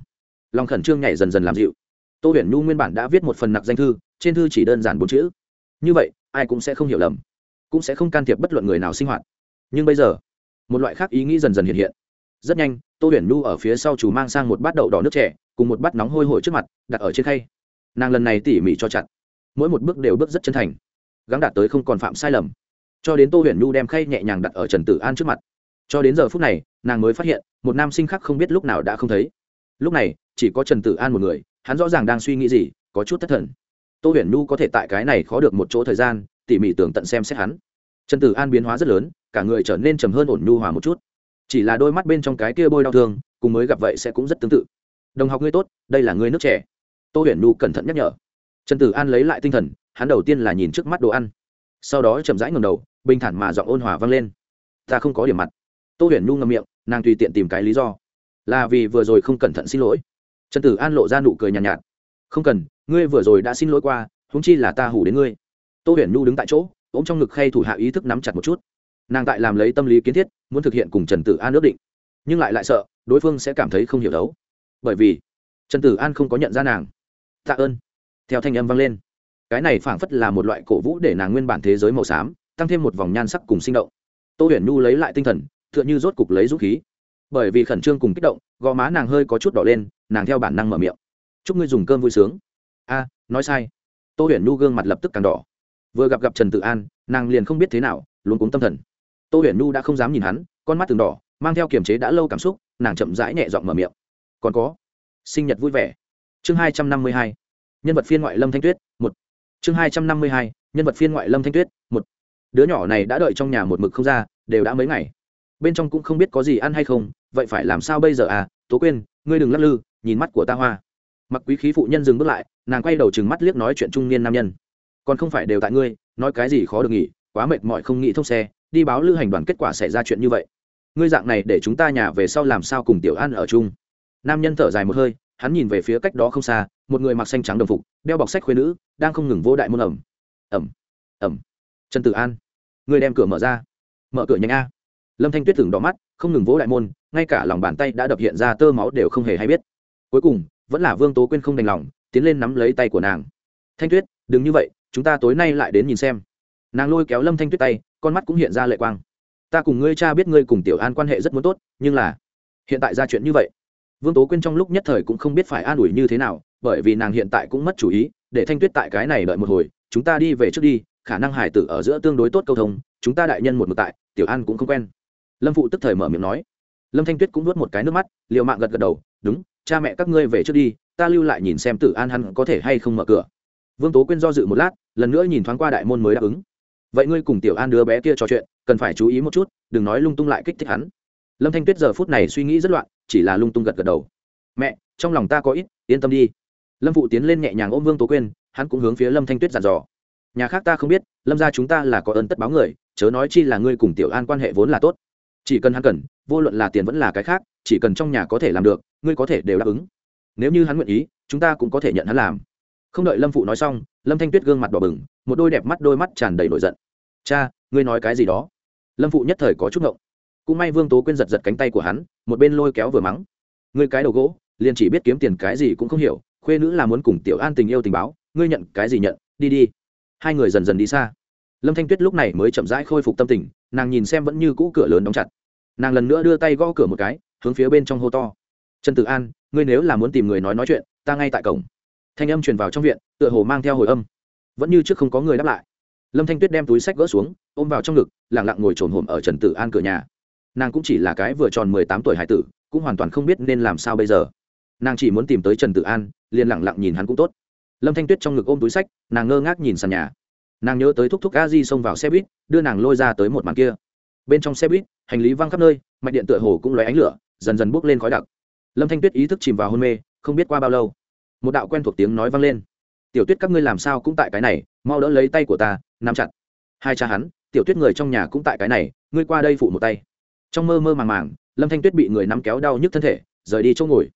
Lòng khẩn trương nhảy dần dần làm dịu. Tô huyền nhu nguyên bản đã viết một phần nặc danh thư, trên thư chỉ đơn giản bốn chữ. Như vậy ai cũng sẽ không hiểu lầm, cũng sẽ không can thiệp bất luận người nào sinh hoạt. Nhưng bây giờ, một loại khác ý nghĩ dần dần hiện hiện. Rất nhanh, tô huyền nhu ở phía sau chú mang sang một bát đậu đỏ nước trẻ cùng một bát nóng hôi hổi trước mặt, đặt ở trên khay. Nàng lần này tỉ mỉ cho chặt. Mỗi một bước đều bước rất chân thành. Gắng đạt tới không còn phạm sai lầm. Cho đến tô huyền nhu đem khay nhẹ nhàng đặt ở trần tử an trước mặt. Cho đến giờ phút này, nàng mới phát hiện, một nam sinh khác không biết lúc nào đã không thấy. Lúc này, chỉ có trần tử an một người, hắn rõ ràng đang suy nghĩ gì, có chút thất thần tô huyền nhu có thể tại cái này khó được một chỗ thời gian tỉ mỉ tưởng tận xem xét hắn. Trần tử an biến hóa rất lớn cả người trở nên trầm hơn ổn nhu hòa một chút. Chỉ là đôi mắt bên trong cái kia bôi đau thương cùng mới gặp vậy sẽ cũng rất tương tự. Đồng học ngươi tốt đây là ngươi nước trẻ. Tô huyền nhu cẩn thận nhắc nhở. Trần tử an lấy lại tinh thần hắn đầu tiên là nhìn trước mắt đồ ăn. Sau đó chậm rãi ngầm đầu bình thản mà giọng ôn hòa vang lên. Ta không có điểm mặt. Tô huyền nhu ngầm miệng nàng tùy tiện tìm cái lý do. Là vì vừa rồi không cẩn thận xin lỗi. Trần tử an lộ ra nụ cười nhàn nhạt, nhạt. Không cần ngươi vừa rồi đã xin lỗi qua húng chi là ta hủ đến ngươi. Tô huyền nhu đứng tại chỗ, ôm trong ngực khay thủ hạ ý thức nắm chặt một chút. Nàng tại làm lấy tâm lý kiến thiết, muốn thực hiện cùng trần tử an ước định. Nhưng lại lại sợ, đối phương sẽ cảm thấy không hiểu đấu. Bởi vì, trần tử an không có nhận ra nàng. Tạ ơn. Theo thanh âm vang lên. Cái này phảng phất là một loại cổ vũ để nàng nguyên bản thế giới màu xám, tăng thêm một vòng nhan sắc cùng sinh động. Tô huyền nhu lấy lại tinh thần, tựa như rốt cục lấy dũng khí. Bởi vì khẩn trương cùng kích động, gò má nàng hơi có chút đỏ lên, nàng theo bản năng mở miệng. Chúc ngươi dùng cơm vui sướng a, nói sai. Tô huyền nhu gương mặt lập tức càng đỏ. Vừa gặp gặp trần tự an, nàng liền không biết thế nào luôn cúng tâm thần. Tô huyền nhu đã không dám nhìn hắn, con mắt từng đỏ, mang theo kiềm chế đã lâu cảm xúc, nàng chậm rãi nhẹ giọng mở miệng. Còn có, sinh nhật vui vẻ. Chương hai trăm năm mươi hai, nhân vật phiên ngoại lâm thanh tuyết, một. Chương hai trăm năm mươi hai, nhân vật phiên ngoại lâm thanh tuyết, một. Đứa nhỏ này đã đợi trong nhà một mực không ra, đều đã mấy ngày. Bên trong cũng không biết có gì ăn hay không, vậy phải làm sao bây giờ à? Tố quên ngươi đừng lắc lư, nhìn mắt của ta hoa mặc quý khí phụ nhân dừng bước lại, nàng quay đầu chừng mắt liếc nói chuyện trung niên nam nhân. Còn không phải đều tại ngươi, nói cái gì khó được nghỉ quá mệt mỏi không nghĩ thông xe, đi báo lưu hành đoàn kết quả xảy ra chuyện như vậy. Ngươi dạng này để chúng ta nhà về sau làm sao cùng tiểu an ở chung? Nam nhân thở dài một hơi, hắn nhìn về phía cách đó không xa, một người mặc xanh trắng đồng phục, đeo bọc sách khuyên nữ, đang không ngừng vô đại môn ẩm. Ẩm ẩm. Trần tử an, ngươi đem cửa mở ra. Mở cửa nhanh a. Lâm thanh tuyết thường đỏ mắt, không ngừng vỗ đại môn, ngay cả lòng bàn tay đã đập hiện ra tơ máu đều không hề hay biết. Cuối cùng vẫn là vương tố quyên không đành lòng, tiến lên nắm lấy tay của nàng. Thanh tuyết, đừng như vậy, chúng ta tối nay lại đến nhìn xem. Nàng lôi kéo lâm thanh tuyết tay, con mắt cũng hiện ra lệ quang. Ta cùng ngươi cha biết ngươi cùng tiểu an quan hệ rất muốn tốt, nhưng là hiện tại ra chuyện như vậy, vương tố quyên trong lúc nhất thời cũng không biết phải an ủi như thế nào, bởi vì nàng hiện tại cũng mất chủ ý, để thanh tuyết tại cái này đợi một hồi, chúng ta đi về trước đi, khả năng hải tử ở giữa tương đối tốt câu thông, chúng ta đại nhân một một tại, tiểu an cũng không quen. Lâm phụ tức thời mở miệng nói. Lâm thanh tuyết cũng nuốt một cái nước mắt liệu mạng gật gật đầu, đúng cha mẹ các ngươi về trước đi, ta lưu lại nhìn xem tử an hắn có thể hay không mở cửa. Vương tố quyên do dự một lát, lần nữa nhìn thoáng qua đại môn mới đáp ứng. Vậy ngươi cùng tiểu an đứa bé kia trò chuyện, cần phải chú ý một chút, đừng nói lung tung lại kích thích hắn. Lâm thanh tuyết giờ phút này suy nghĩ rất loạn, chỉ là lung tung gật gật đầu. Mẹ, trong lòng ta có ít, yên tâm đi. Lâm phụ tiến lên nhẹ nhàng ôm vương tố quyên, hắn cũng hướng phía lâm thanh tuyết dặn dò. Nhà khác ta không biết, lâm ra chúng ta là có ơn tất báo người, chớ nói chi là ngươi cùng tiểu an quan hệ vốn là tốt. Chỉ cần hắn cần, vô luận là tiền vẫn là cái khác chỉ cần trong nhà có thể làm được, ngươi có thể đều đáp ứng. Nếu như hắn nguyện ý, chúng ta cũng có thể nhận hắn làm. Không đợi lâm phụ nói xong, lâm thanh tuyết gương mặt đỏ bừng, một đôi đẹp mắt đôi mắt tràn đầy nổi giận. Cha, ngươi nói cái gì đó? Lâm phụ nhất thời có chút ngộng. Cũng may vương tố quên giật giật cánh tay của hắn, một bên lôi kéo vừa mắng. Ngươi cái đầu gỗ, liền chỉ biết kiếm tiền cái gì cũng không hiểu, khuê nữ là muốn cùng tiểu an tình yêu tình báo, ngươi nhận cái gì nhận, đi đi. Hai người dần dần đi xa. Lâm thanh tuyết lúc này mới chậm rãi khôi phục tâm tình, nàng nhìn xem vẫn như cũ cửa lớn đóng chặt. Nàng lần nữa đưa tay gõ cửa một cái hướng phía bên trong hô to. Trần tử an, ngươi nếu là muốn tìm người nói nói chuyện, ta ngay tại cổng. Thanh âm truyền vào trong viện, tựa hồ mang theo hồi âm. Vẫn như trước không có người đáp lại. Lâm thanh tuyết đem túi sách gỡ xuống, ôm vào trong ngực lẳng lặng ngồi trồn hồm ở trần tử an cửa nhà. Nàng cũng chỉ là cái vừa tròn mười tám tuổi hải tử, cũng hoàn toàn không biết nên làm sao bây giờ. Nàng chỉ muốn tìm tới trần tử an, liền lẳng lặng nhìn hắn cũng tốt. Lâm thanh tuyết trong ngực ôm túi sách, nàng ngơ ngác nhìn sàn nhà. Nàng nhớ tới thúc thúc a di xông vào xe buýt, đưa nàng lôi ra tới một màn kia. Bên trong xe buýt, hành lý văng khắp nơi, mạch điện tựa hồ cũng lóe ánh lửa dần dần bốc lên khói đặc. Lâm thanh tuyết ý thức chìm vào hôn mê, không biết qua bao lâu, một đạo quen thuộc tiếng nói vang lên. Tiểu tuyết các ngươi làm sao cũng tại cái này, mau đỡ lấy tay của ta, nắm chặt. Hai cha hắn, tiểu tuyết người trong nhà cũng tại cái này, ngươi qua đây phụ một tay. Trong mơ mơ màng màng, lâm thanh tuyết bị người nắm kéo đau nhức thân thể, rời đi chỗ ngồi.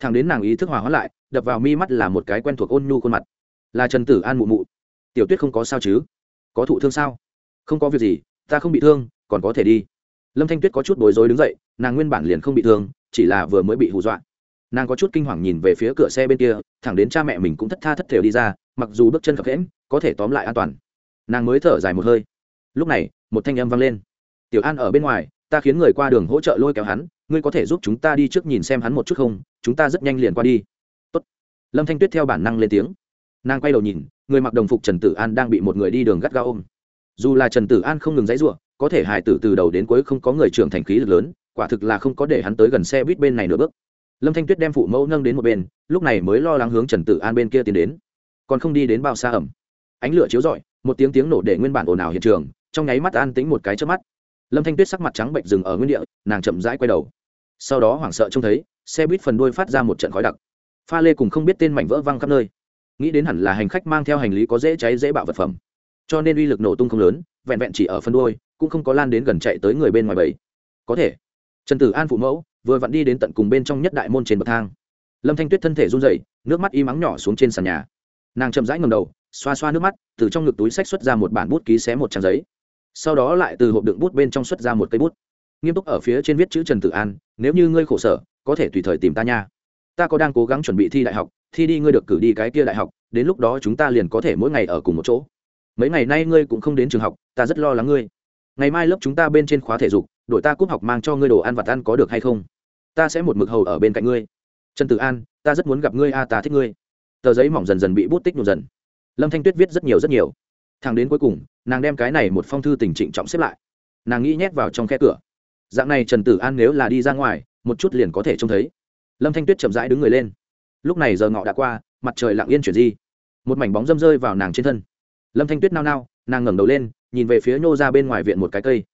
Thằng đến nàng ý thức hòa hóa lại, đập vào mi mắt là một cái quen thuộc ôn nhu khuôn mặt. Là trần tử an mụ mụ. Tiểu tuyết không có sao chứ? Có thụ thương sao? Không có việc gì, ta không bị thương, còn có thể đi. Lâm thanh tuyết có chút bối rối đứng dậy nàng nguyên bản liền không bị thương, chỉ là vừa mới bị hù dọa. Nàng có chút kinh hoàng nhìn về phía cửa xe bên kia, thẳng đến cha mẹ mình cũng thất tha thất thểu đi ra, mặc dù bước chân khập khẽn có thể tóm lại an toàn. Nàng mới thở dài một hơi. Lúc này, một thanh âm vang lên. Tiểu an ở bên ngoài, ta khiến người qua đường hỗ trợ lôi kéo hắn, ngươi có thể giúp chúng ta đi trước nhìn xem hắn một chút không? Chúng ta rất nhanh liền qua đi. Tốt. lâm thanh tuyết theo bản năng lên tiếng. Nàng quay đầu nhìn, người mặc đồng phục trần tử an đang bị một người đi đường gắt gao ôm. Dù là trần tử an không ngừng dãy r u ộ có thể hài tử từ đầu đến cuối không có người trưởng thành khí lực lớn quả thực là không có để hắn tới gần xe buýt bên này nửa bước. Lâm thanh tuyết đem phụ mẫu nâng đến một bên, lúc này mới lo lắng hướng trần tử an bên kia tiến đến. Còn không đi đến bao xa ẩm. Ánh lửa chiếu rọi, một tiếng tiếng nổ để nguyên bản ồn ào hiện trường, trong nháy mắt an tính một cái trước mắt. Lâm thanh tuyết sắc mặt trắng bệnh dừng ở nguyên địa, nàng chậm rãi quay đầu. Sau đó hoảng sợ trông thấy, xe buýt phần đuôi phát ra một trận khói đặc. Pha lê cùng không biết tên mảnh vỡ văng khắp nơi. Nghĩ đến hẳn là hành khách mang theo hành lý có dễ cháy dễ bạo vật phẩm. Cho nên uy lực nổ tung không lớn, vẹn vẹn chỉ ở phân đuôi, cũng không có lan đến gần chạy tới người bên ngoài bầy có thể trần tử an phụ mẫu, vừa vặn đi đến tận cùng bên trong nhất đại môn trên bậc thang. Lâm thanh tuyết thân thể run rẩy, nước mắt y mắng nhỏ xuống trên sàn nhà. Nàng chậm rãi ngầm đầu, xoa xoa nước mắt, từ trong ngực túi sách xuất ra một bản bút ký xé một trang giấy. Sau đó lại từ hộp đựng bút bên trong xuất ra một cây bút. Nghiêm túc ở phía trên viết chữ trần tử an, nếu như ngươi khổ sở, có thể tùy thời tìm ta nha. Ta có đang cố gắng chuẩn bị thi đại học, thi đi ngươi được cử đi cái kia đại học, đến lúc đó chúng ta liền có thể mỗi ngày ở cùng một chỗ. Mấy ngày nay ngươi cũng không đến trường học, ta rất lo lắng ngươi ngày mai lớp chúng ta bên trên khóa thể dục, đội ta cúp học mang cho ngươi đồ ăn vặt ăn có được hay không? Ta sẽ một mực hầu ở bên cạnh ngươi. Trần tử an, ta rất muốn gặp ngươi, a, ta thích ngươi. Tờ giấy mỏng dần dần bị bút tích nhộn dần. Lâm thanh tuyết viết rất nhiều rất nhiều. Thằng đến cuối cùng, nàng đem cái này một phong thư tình trịnh trọng xếp lại. Nàng nghĩ nhét vào trong khe cửa. Dạng này trần tử an nếu là đi ra ngoài, một chút liền có thể trông thấy. Lâm thanh tuyết chậm rãi đứng người lên. Lúc này giờ ngọ đã qua, mặt trời lặng yên chuyển di. Một mảnh bóng dâm rơi vào nàng trên thân. Lâm thanh tuyết nao nao nàng ngẩng đầu lên, nhìn về phía nhô ra bên ngoài viện một cái cây.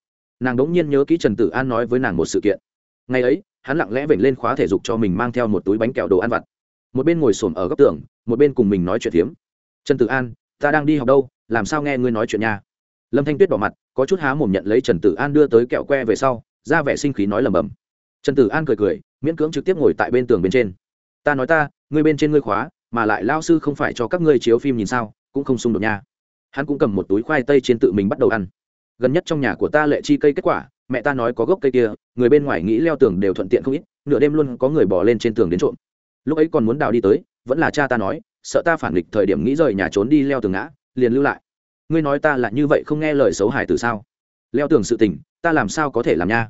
Nàng đ ỗ n g nhiên nhớ kỹ trần tử an nói với nàng một sự kiện. Ngày ấy, hắn lặng lẽ vểnh lên khóa thể dục cho mình mang theo một túi bánh kẹo đồ ăn vặt. Một bên ngồi s ổ m ở góc tường, một bên cùng mình nói chuyện phiếm. Trần tử an, ta đang đi học đâu, làm sao nghe ngươi nói chuyện nha? Lâm thanh tuyết bỏ mặt, có chút há mồm nhận lấy trần tử an đưa tới kẹo que về sau, ra vẻ sinh khí nói lầm bầm trần tử an cười cười, miễn cưỡng trực tiếp ngồi tại bên tường bên trên. Ta nói ta, ngươi bên trên ngươi khóa, mà lại lao sư không phải cho các ngươi chiếu phim nhìn sao, cũng không xung đột nha hắn cũng cầm một túi khoai tây trên tự mình bắt đầu ăn. Gần nhất trong nhà của ta lệ chi cây kết quả, mẹ ta nói có gốc cây kia, người bên ngoài nghĩ leo tường đều thuận tiện không ít, nửa đêm luôn có người bỏ lên trên tường đến trộm. Lúc ấy còn muốn đào đi tới, vẫn là cha ta nói, sợ ta phản nghịch thời điểm nghĩ rời nhà trốn đi leo tường ngã, liền lưu lại. Ngươi nói ta là như vậy không nghe lời xấu hài từ sao? Leo tường sự tình, ta làm sao có thể làm nha?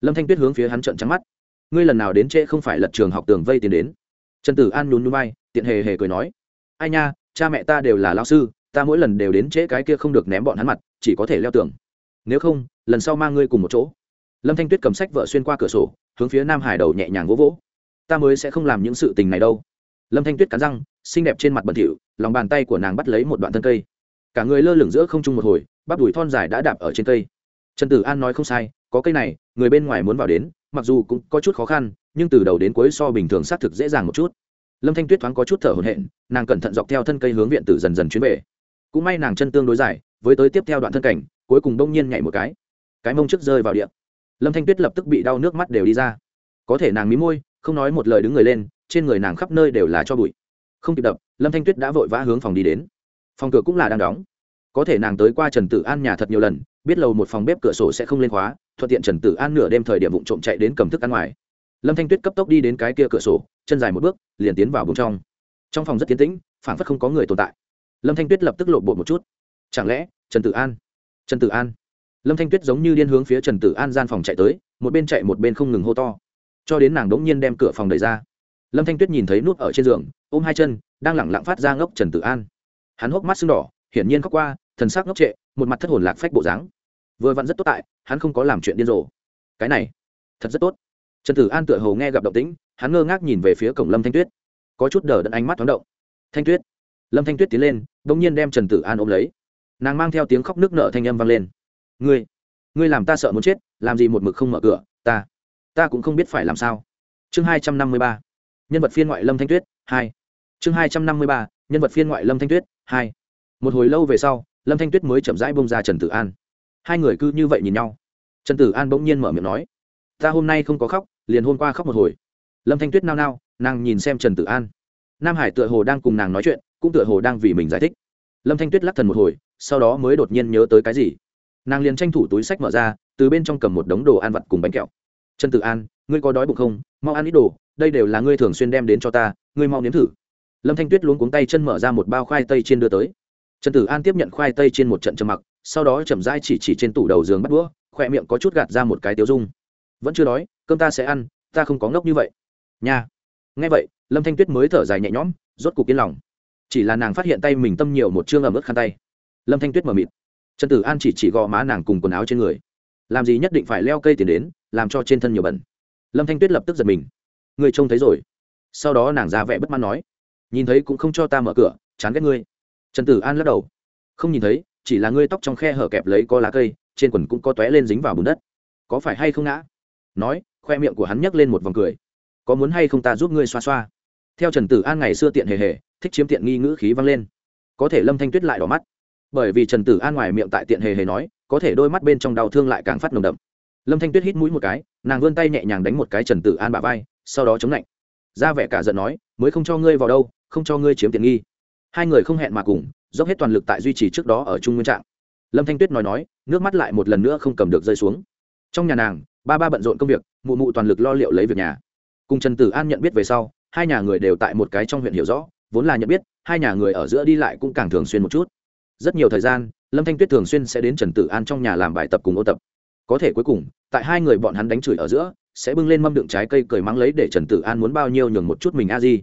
Lâm thanh tuyết hướng phía hắn trợn trắng mắt. Ngươi lần nào đến trễ không phải lật trường học tường vây tiền đến? Trần tử an nhún nhún bay tiện hề hề cười nói. Ai nha, cha mẹ ta đều là lao sư ta mỗi lần đều đến trễ cái kia không được ném bọn hắn mặt, chỉ có thể leo tường. Nếu không, lần sau mang ngươi cùng một chỗ. Lâm thanh tuyết cầm sách vợ xuyên qua cửa sổ, hướng phía nam hải đầu nhẹ nhàng vỗ vỗ. Ta mới sẽ không làm những sự tình này đâu. Lâm thanh tuyết cắn răng, xinh đẹp trên mặt bẩn thỉu, lòng bàn tay của nàng bắt lấy một đoạn thân cây. Cả người lơ lửng giữa không trung một hồi, bắp đùi thon dài đã đạp ở trên cây. Trần tử an nói không sai, có cây này, người bên ngoài muốn vào đến, mặc dù cũng có chút khó khăn, nhưng từ đầu đến cuối so bình thường xác thực dễ dàng một chút. Lâm thanh tuyết thoáng có chút thở hổn hển, nàng cẩn thận dọc theo thân cây hướng viện tử dần dần chuyến về cũng may nàng chân tương đối dài, với tới tiếp theo đoạn thân cảnh, cuối cùng đông nhiên nhảy một cái. Cái mông trước rơi vào điện lâm thanh tuyết lập tức bị đau nước mắt đều đi ra. Có thể nàng mí môi, không nói một lời đứng người lên, trên người nàng khắp nơi đều là cho bụi. Không kịp đập, lâm thanh tuyết đã vội vã hướng phòng đi đến. Phòng cửa cũng là đang đóng. Có thể nàng tới qua trần tử an nhà thật nhiều lần, biết lầu một phòng bếp cửa sổ sẽ không lên khóa, thuận tiện trần tử an nửa đêm thời điểm vụ trộm chạy đến cầm thức ăn ngoài. Lâm thanh tuyết cấp tốc đi đến cái kia cửa sổ, chân dài một bước, liền tiến vào bụng trong. Trong phòng rất tiến tĩnh phản phất không có người tồn tại lâm thanh tuyết lập tức lộ bột một chút. Chẳng lẽ, trần tử an? Trần tử an. Lâm thanh tuyết giống như điên hướng phía trần tử an gian phòng chạy tới, một bên chạy một bên không ngừng hô to. Cho đến nàng đống nhiên đem cửa phòng đẩy ra. Lâm thanh tuyết nhìn thấy nút ở trên giường, ôm hai chân, đang lẳng lặng phát ra ngốc trần tử an. Hắn hốc mắt sưng đỏ, hiển nhiên khóc qua, thần sắc ngốc trệ, một mặt thất hồn lạc phách bộ dáng. Vừa vặn rất tốt tại, hắn không có làm chuyện điên rồ. Cái này, thật rất tốt. Trần tử an tựa hồ nghe gặp động tĩnh, hắn ngơ ngác nhìn về phía cổng lâm thanh tuyết. Có chút đờ đẫn ánh mắt thoáng động. Thanh tuyết lâm thanh tuyết tiến lên đ ỗ n g nhiên đem trần tử an ôm lấy. Nàng mang theo tiếng khóc nước nợ thanh âm vang lên. Ngươi ngươi làm ta sợ muốn chết, làm gì một mực không mở cửa, ta ta cũng không biết phải làm sao. Chương hai trăm năm mươi ba, nhân vật phiên ngoại lâm thanh tuyết, hai. Chương hai trăm năm mươi ba, nhân vật phiên ngoại lâm thanh tuyết, hai. Một hồi lâu về sau, lâm thanh tuyết mới chậm rãi bông ra trần tử an. Hai người cứ như vậy nhìn nhau. Trần tử an bỗng nhiên mở miệng nói, ta hôm nay không có khóc, liền hôm qua khóc một hồi. Lâm thanh tuyết nao nao, nàng nhìn xem trần tử an. Nam hải tựa hồ đang cùng nàng nói chuyện cũng tựa hồ đang vì mình giải thích. Lâm thanh tuyết lắc thần một hồi, sau đó mới đột nhiên nhớ tới cái gì. Nàng liền tranh thủ túi sách mở ra, từ bên trong cầm một đống đồ ăn vặt cùng bánh kẹo. Trần tử an, ngươi có đói bụng không? Mau ăn ít đồ, đây đều là ngươi thường xuyên đem đến cho ta, ngươi mau nếm thử. Lâm thanh tuyết luống cuống tay chân mở ra một bao khoai tây trên đưa tới. Trần tử an tiếp nhận khoai tây trên một trận trầm mặc, sau đó chậm rãi chỉ chỉ trên tủ đầu giường bắt đũa, khoe miệng có chút gạt ra một cái tiêu dung. Vẫn chưa đói, cơm ta sẽ ăn, ta không có ngốc như vậy. Nha. Nghe vậy, lâm thanh tuyết mới thở dài nhẹ nhõm, rốt cục yên lòng chỉ là nàng phát hiện tay mình tâm nhiều một chương ẩm ướt khăn tay. Lâm thanh tuyết mờ mịt. Trần tử an chỉ chỉ gò má nàng cùng quần áo trên người. Làm gì nhất định phải leo cây tiền đến, làm cho trên thân nhiều bẩn. Lâm thanh tuyết lập tức giật mình. Người trông thấy rồi. Sau đó nàng ra vẻ bất mãn nói. Nhìn thấy cũng không cho ta mở cửa, chán ghét ngươi. Trần tử an lắc đầu. Không nhìn thấy, chỉ là ngươi tóc trong khe hở kẹp lấy có lá cây, trên quần cũng có tóe lên dính vào bùn đất. Có phải hay không ngã? Nói, khoe miệng của hắn nhấc lên một vòng cười. Có muốn hay không ta giúp ngươi xoa xoa? Theo trần tử an ngày xưa tiện hề hề thích chiếm tiện nghi ngữ khí vang lên. Có thể lâm thanh tuyết lại đỏ mắt. Bởi vì trần tử an ngoài miệng tại tiện hề hề nói, có thể đôi mắt bên trong đau thương lại càng phát nồng đậm. Lâm thanh tuyết hít mũi một cái, nàng vươn tay nhẹ nhàng đánh một cái trần tử an bả vai, sau đó chống lạnh. Ra vẻ cả giận nói, mới không cho ngươi vào đâu, không cho ngươi chiếm tiện nghi. Hai người không hẹn mà cùng, dốc hết toàn lực tại duy trì trước đó ở trung nguyên trạng. Lâm thanh tuyết nói nói, nước mắt lại một lần nữa không cầm được rơi xuống. Trong nhà nàng, ba ba bận rộn công việc, mụ mụ toàn lực lo liệu lấy việc nhà. Cùng trần tử an nhận biết về sau, hai nhà người đều tại một cái trong huyện hiểu rõ vốn là nhận biết, hai nhà người ở giữa đi lại cũng càng thường xuyên một chút. Rất nhiều thời gian, lâm thanh tuyết thường xuyên sẽ đến trần tử an trong nhà làm bài tập cùng ô tập. Có thể cuối cùng, tại hai người bọn hắn đánh chửi ở giữa, sẽ bưng lên mâm đựng trái cây cười mắng lấy để trần tử an muốn bao nhiêu nhường một chút mình a di.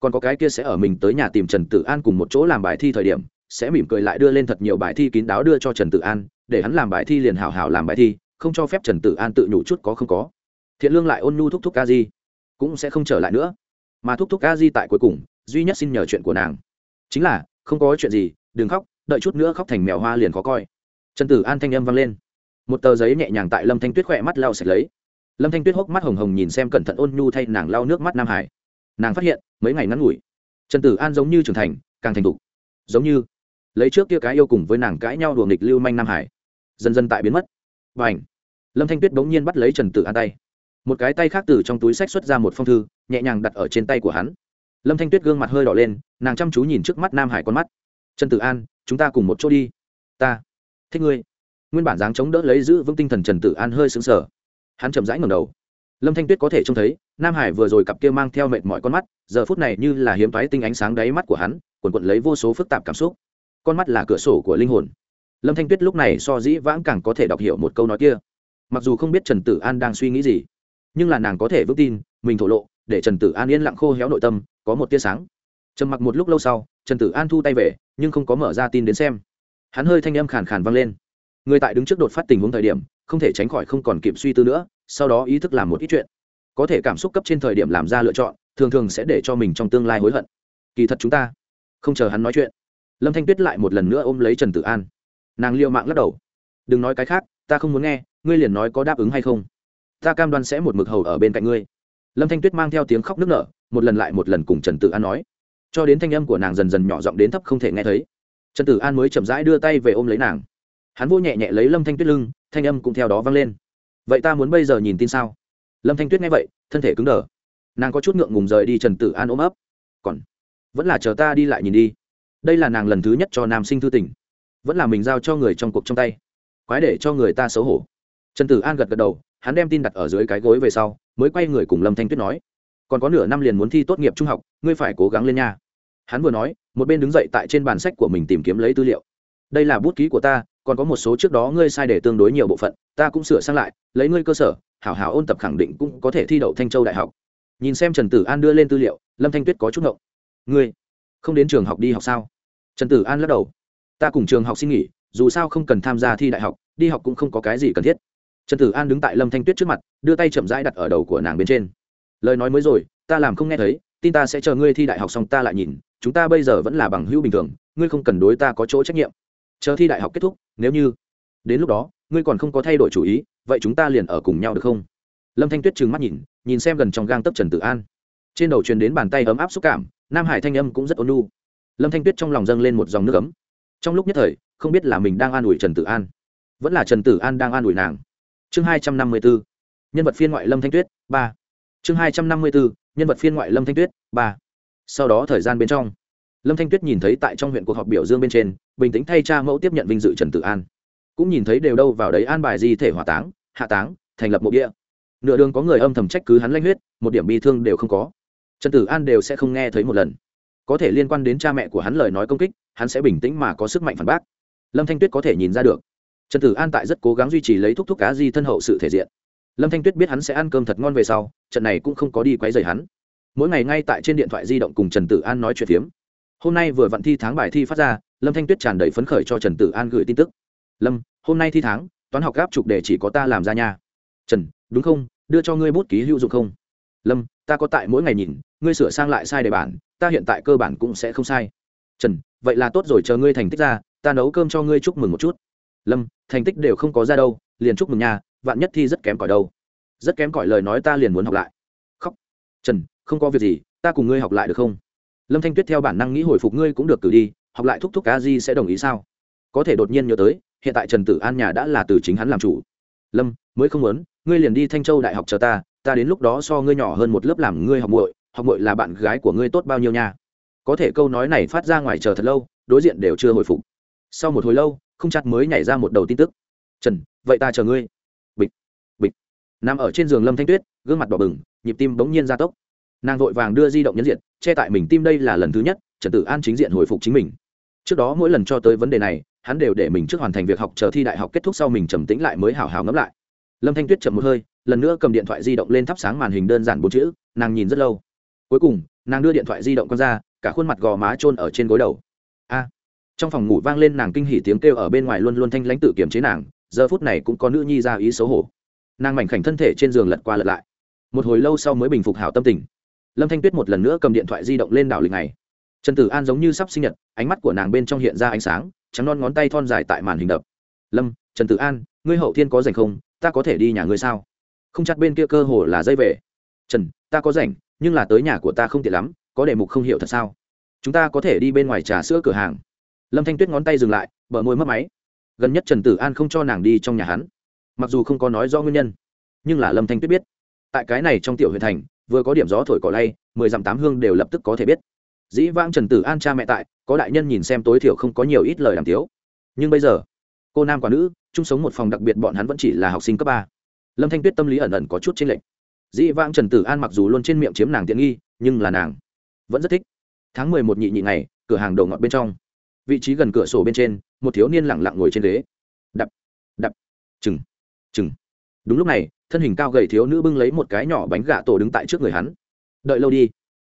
Còn có cái kia sẽ ở mình tới nhà tìm trần tử an cùng một chỗ làm bài thi thời điểm, sẽ mỉm cười lại đưa lên thật nhiều bài thi kín đáo đưa cho trần tử an, để hắn làm bài thi liền hào hào làm bài thi, không cho phép trần tử an tự nhủ chút có không có. Thiện lương lại ôn nhu thúc thúc a di. Cũng sẽ không trở lại nữa. Mà thúc thúc a di tại cuối cùng duy nhất xin nhờ chuyện của nàng. Chính là, không có chuyện gì, đừng khóc, đợi chút nữa khóc thành mèo hoa liền khó coi. Trần tử an thanh âm vang lên. Một tờ giấy nhẹ nhàng tại lâm thanh tuyết khỏe mắt lau sạch lấy. Lâm thanh tuyết hốc mắt hồng hồng nhìn xem cẩn thận ôn nhu thay nàng lau nước mắt nam hải. Nàng phát hiện, mấy ngày ngắn ngủi, trần tử an giống như trưởng thành, càng thành thục. Giống như, lấy trước kia cái yêu cùng với nàng cãi nhau đùa nghịch lưu manh nam hải, dần dần tại biến mất. Và ảnh lâm thanh tuyết bỗng nhiên bắt lấy trần tử an tay. Một cái tay khác từ trong túi sách xuất ra một phong thư, nhẹ nhàng đặt ở trên tay của hắn lâm thanh tuyết gương mặt hơi đỏ lên, nàng chăm chú nhìn trước mắt nam hải con mắt. Trần tử an, chúng ta cùng một chỗ đi. Ta, thích ngươi. Nguyên bản dáng chống đỡ lấy giữ vững tinh thần trần tử an hơi sững sờ. Hắn chậm rãi ngầm đầu. Lâm thanh tuyết có thể trông thấy, nam hải vừa rồi cặp kia mang theo mệt mọi con mắt, giờ phút này như là hiếm toái tinh ánh sáng đáy mắt của hắn quần quận lấy vô số phức tạp cảm xúc. Con mắt là cửa sổ của linh hồn. Lâm thanh tuyết lúc này so dĩ vãng càng có thể đọc hiểu một câu nói kia. Mặc dù không biết trần tử an đang suy nghĩ gì, nhưng là nàng có thể vững tin, mình thổ lộ để trần tử an yên lặng khô héo nội tâm, có một tia sáng. Trầm mặc một lúc lâu sau, trần tử an thu tay về, nhưng không có mở ra tin đến xem. Hắn hơi thanh âm khàn khàn vang lên. Người tại đứng trước đột phát tình huống thời điểm, không thể tránh khỏi không còn kịp suy tư nữa, sau đó ý thức làm một ít chuyện. Có thể cảm xúc cấp trên thời điểm làm ra lựa chọn, thường thường sẽ để cho mình trong tương lai hối hận. Kỳ thật chúng ta không chờ hắn nói chuyện. Lâm thanh tuyết lại một lần nữa ôm lấy trần tử an. Nàng liệu mạng lắc đầu. Đừng nói cái khác, ta không muốn nghe, ngươi liền nói có đáp ứng hay không. Ta cam đoan sẽ một mực hầu ở bên cạnh ngươi lâm thanh tuyết mang theo tiếng khóc nức nở, một lần lại một lần cùng trần tử an nói. Cho đến thanh âm của nàng dần dần nhỏ giọng đến thấp không thể nghe thấy. Trần tử an mới chậm rãi đưa tay về ôm lấy nàng. Hắn vô nhẹ nhẹ lấy lâm thanh tuyết lưng, thanh âm cũng theo đó vang lên. Vậy ta muốn bây giờ nhìn tin sao? Lâm thanh tuyết nghe vậy, thân thể cứng đờ. Nàng có chút ngượng ngùng rời đi trần tử an ôm ấp. Còn, vẫn là chờ ta đi lại nhìn đi. Đây là nàng lần thứ nhất cho nam sinh thư tình. Vẫn là mình giao cho người trong cuộc trong tay. Quái để cho người ta xấu hổ trần tử an gật gật đầu, hắn đem tin đặt ở dưới cái gối về sau, mới quay người cùng lâm thanh tuyết nói, còn có nửa năm liền muốn thi tốt nghiệp trung học, ngươi phải cố gắng lên nha. Hắn vừa nói, một bên đứng dậy tại trên bàn sách của mình tìm kiếm lấy tư liệu. Đây là bút ký của ta, còn có một số trước đó ngươi sai để tương đối nhiều bộ phận, ta cũng sửa sang lại, lấy ngươi cơ sở, hảo hảo ôn tập khẳng định cũng có thể thi đậu thanh châu đại học. Nhìn xem trần tử an đưa lên tư liệu, lâm thanh tuyết có chút ngộng. Ngươi không đến trường học đi học sao? Trần tử an lắc đầu. Ta cùng trường học xin nghỉ, dù sao không cần tham gia thi đại học, đi học cũng không có cái gì cần thiết trần tử an đứng tại lâm thanh tuyết trước mặt, đưa tay chậm rãi đặt ở đầu của nàng bên trên. Lời nói mới rồi, ta làm không nghe thấy, tin ta sẽ chờ ngươi thi đại học xong ta lại nhìn, chúng ta bây giờ vẫn là bằng hữu bình thường, ngươi không cần đối ta có chỗ trách nhiệm. Chờ thi đại học kết thúc, nếu như đến lúc đó, ngươi còn không có thay đổi chủ ý, vậy chúng ta liền ở cùng nhau được không? Lâm thanh tuyết trừng mắt nhìn nhìn xem gần trong gang tấp trần tử an. Trên đầu truyền đến bàn tay ấm áp xúc cảm, nam hải thanh âm cũng rất ôn lu lâm thanh tuyết trong lòng dâng lên một dòng nước ấm. Trong lúc nhất thời, không biết là mình đang an ủi trần tử an, vẫn là trần tử an đang an ủi nàng chương hai trăm năm mươi bốn, nhân vật phiên ngoại lâm thanh tuyết, ba. Chương hai trăm năm mươi bốn, nhân vật phiên ngoại lâm thanh tuyết, ba. Sau đó thời gian bên trong, lâm thanh tuyết nhìn thấy tại trong huyện cuộc họp biểu dương bên trên, bình tĩnh thay cha mẫu tiếp nhận vinh dự trần tử an. Cũng nhìn thấy đều đâu vào đấy an bài di thể hỏa táng, hạ táng, thành lập mộ địa. Nửa đường có người âm thầm trách cứ hắn lanh huyết, một điểm bi thương đều không có. Trần tử an đều sẽ không nghe thấy một lần. Có thể liên quan đến cha mẹ của hắn lời nói công kích, hắn sẽ bình tĩnh mà có sức mạnh phản bác. Lâm thanh tuyết có thể nhìn ra được trần tử an tại rất cố gắng duy trì lấy thúc thúc cá di thân hậu sự thể diện. Lâm thanh tuyết biết hắn sẽ ăn cơm thật ngon về sau, trận này cũng không có đi quấy rầy hắn. Mỗi ngày ngay tại trên điện thoại di động cùng trần tử an nói chuyện phiếm. Hôm nay vừa vặn thi tháng bài thi phát ra, lâm thanh tuyết tràn đầy phấn khởi cho trần tử an gửi tin tức. Lâm, hôm nay thi tháng, toán học gáp trục để chỉ có ta làm ra nha. Trần, đúng không? Đưa cho ngươi bút ký hữu dụng không? Lâm, ta có tại mỗi ngày nhìn, ngươi sửa sang lại sai đề bản, ta hiện tại cơ bản cũng sẽ không sai. Trần, vậy là tốt rồi, chờ ngươi thành tích ra, ta nấu cơm cho ngươi chúc mừng một chút. Lâm thành tích đều không có ra đâu, liền chúc mừng nhà vạn nhất thi rất kém cỏi đâu. Rất kém cỏi lời nói ta liền muốn học lại. Khóc. Trần, không có việc gì, ta cùng ngươi học lại được không? Lâm thanh tuyết theo bản năng nghĩ hồi phục ngươi cũng được cử đi, học lại thúc thúc cá di sẽ đồng ý sao? Có thể đột nhiên nhớ tới, hiện tại trần tử an nhà đã là từ chính hắn làm chủ. Lâm, mới không muốn, ngươi liền đi thanh châu đại học chờ ta ta đến lúc đó so ngươi nhỏ hơn một lớp làm ngươi học muội học muội là bạn gái của ngươi tốt bao nhiêu nha? Có thể câu nói này phát ra ngoài chờ thật lâu, đối diện đều chưa hồi phục. Sau một hồi lâu không chặt mới nhảy ra một đầu tin tức. Trần, vậy ta chờ ngươi. Bịch bịch. Nằm ở trên giường lâm thanh tuyết, gương mặt đỏ bừng, nhịp tim bỗng nhiên gia tốc. Nàng vội vàng đưa di động nhân diện che tại mình tim đây là lần thứ nhất, trần tử an chính diện hồi phục chính mình. Trước đó mỗi lần cho tới vấn đề này, hắn đều để mình trước hoàn thành việc học chờ thi đại học kết thúc sau mình trầm tĩnh lại mới hào hào ngẫm lại. Lâm thanh tuyết chậm một hơi, lần nữa cầm điện thoại di động lên thắp sáng màn hình đơn giản bốn chữ, nàng nhìn rất lâu. Cuối cùng, nàng đưa điện thoại di động con ra, cả khuôn mặt gò má trôn ở trên gối đầu. A trong phòng ngủ vang lên nàng kinh hỉ tiếng kêu ở bên ngoài luôn luôn thanh lãnh tự kiềm chế nàng, giờ phút này cũng có nữ nhi ra ý xấu hổ. Nàng mảnh khảnh thân thể trên giường lật qua lật lại. Một hồi lâu sau mới bình phục hảo tâm tình. Lâm thanh tuyết một lần nữa cầm điện thoại di động lên đảo lịch này trần tử an giống như sắp sinh nhật, ánh mắt của nàng bên trong hiện ra ánh sáng, trắng non ngón tay thon dài tại màn hình đập. Lâm, trần tử an, ngươi hậu thiên có rảnh không? Ta có thể đi nhà ngươi sao? Không chặt bên kia cơ hồ là dây về. Trần, ta có rảnh, nhưng là tới nhà của ta không tiện lắm, có đề mục không hiểu thật sao? Chúng ta có thể đi bên ngoài trà sữa cửa hàng lâm thanh tuyết ngón tay dừng lại bờ môi mất máy. Gần nhất trần tử an không cho nàng đi trong nhà hắn. Mặc dù không có nói do nguyên nhân nhưng là lâm thanh tuyết biết. Tại cái này trong tiểu huyện thành vừa có điểm gió thổi cỏ lay mười dặm tám hương đều lập tức có thể biết. Dĩ vãng trần tử an cha mẹ tại có đại nhân nhìn xem tối thiểu không có nhiều ít lời đàm tiếu. Nhưng bây giờ cô nam quả nữ chung sống một phòng đặc biệt bọn hắn vẫn chỉ là học sinh cấp ba. Lâm thanh tuyết tâm lý ẩn ẩn có chút chênh lệch. Dĩ vãng trần tử an mặc dù luôn trên miệng chiếm nàng tiện nghi nhưng là nàng vẫn rất thích. Tháng mười một nhị nhị này, cửa hàng đầu ngọt bên trong vị trí gần cửa sổ bên trên, một thiếu niên lẳng lặng ngồi trên ghế. Đập đập, chừng chừng. Đúng lúc này, thân hình cao gầy thiếu nữ bưng lấy một cái nhỏ bánh gà tổ đứng tại trước người hắn. Đợi lâu đi.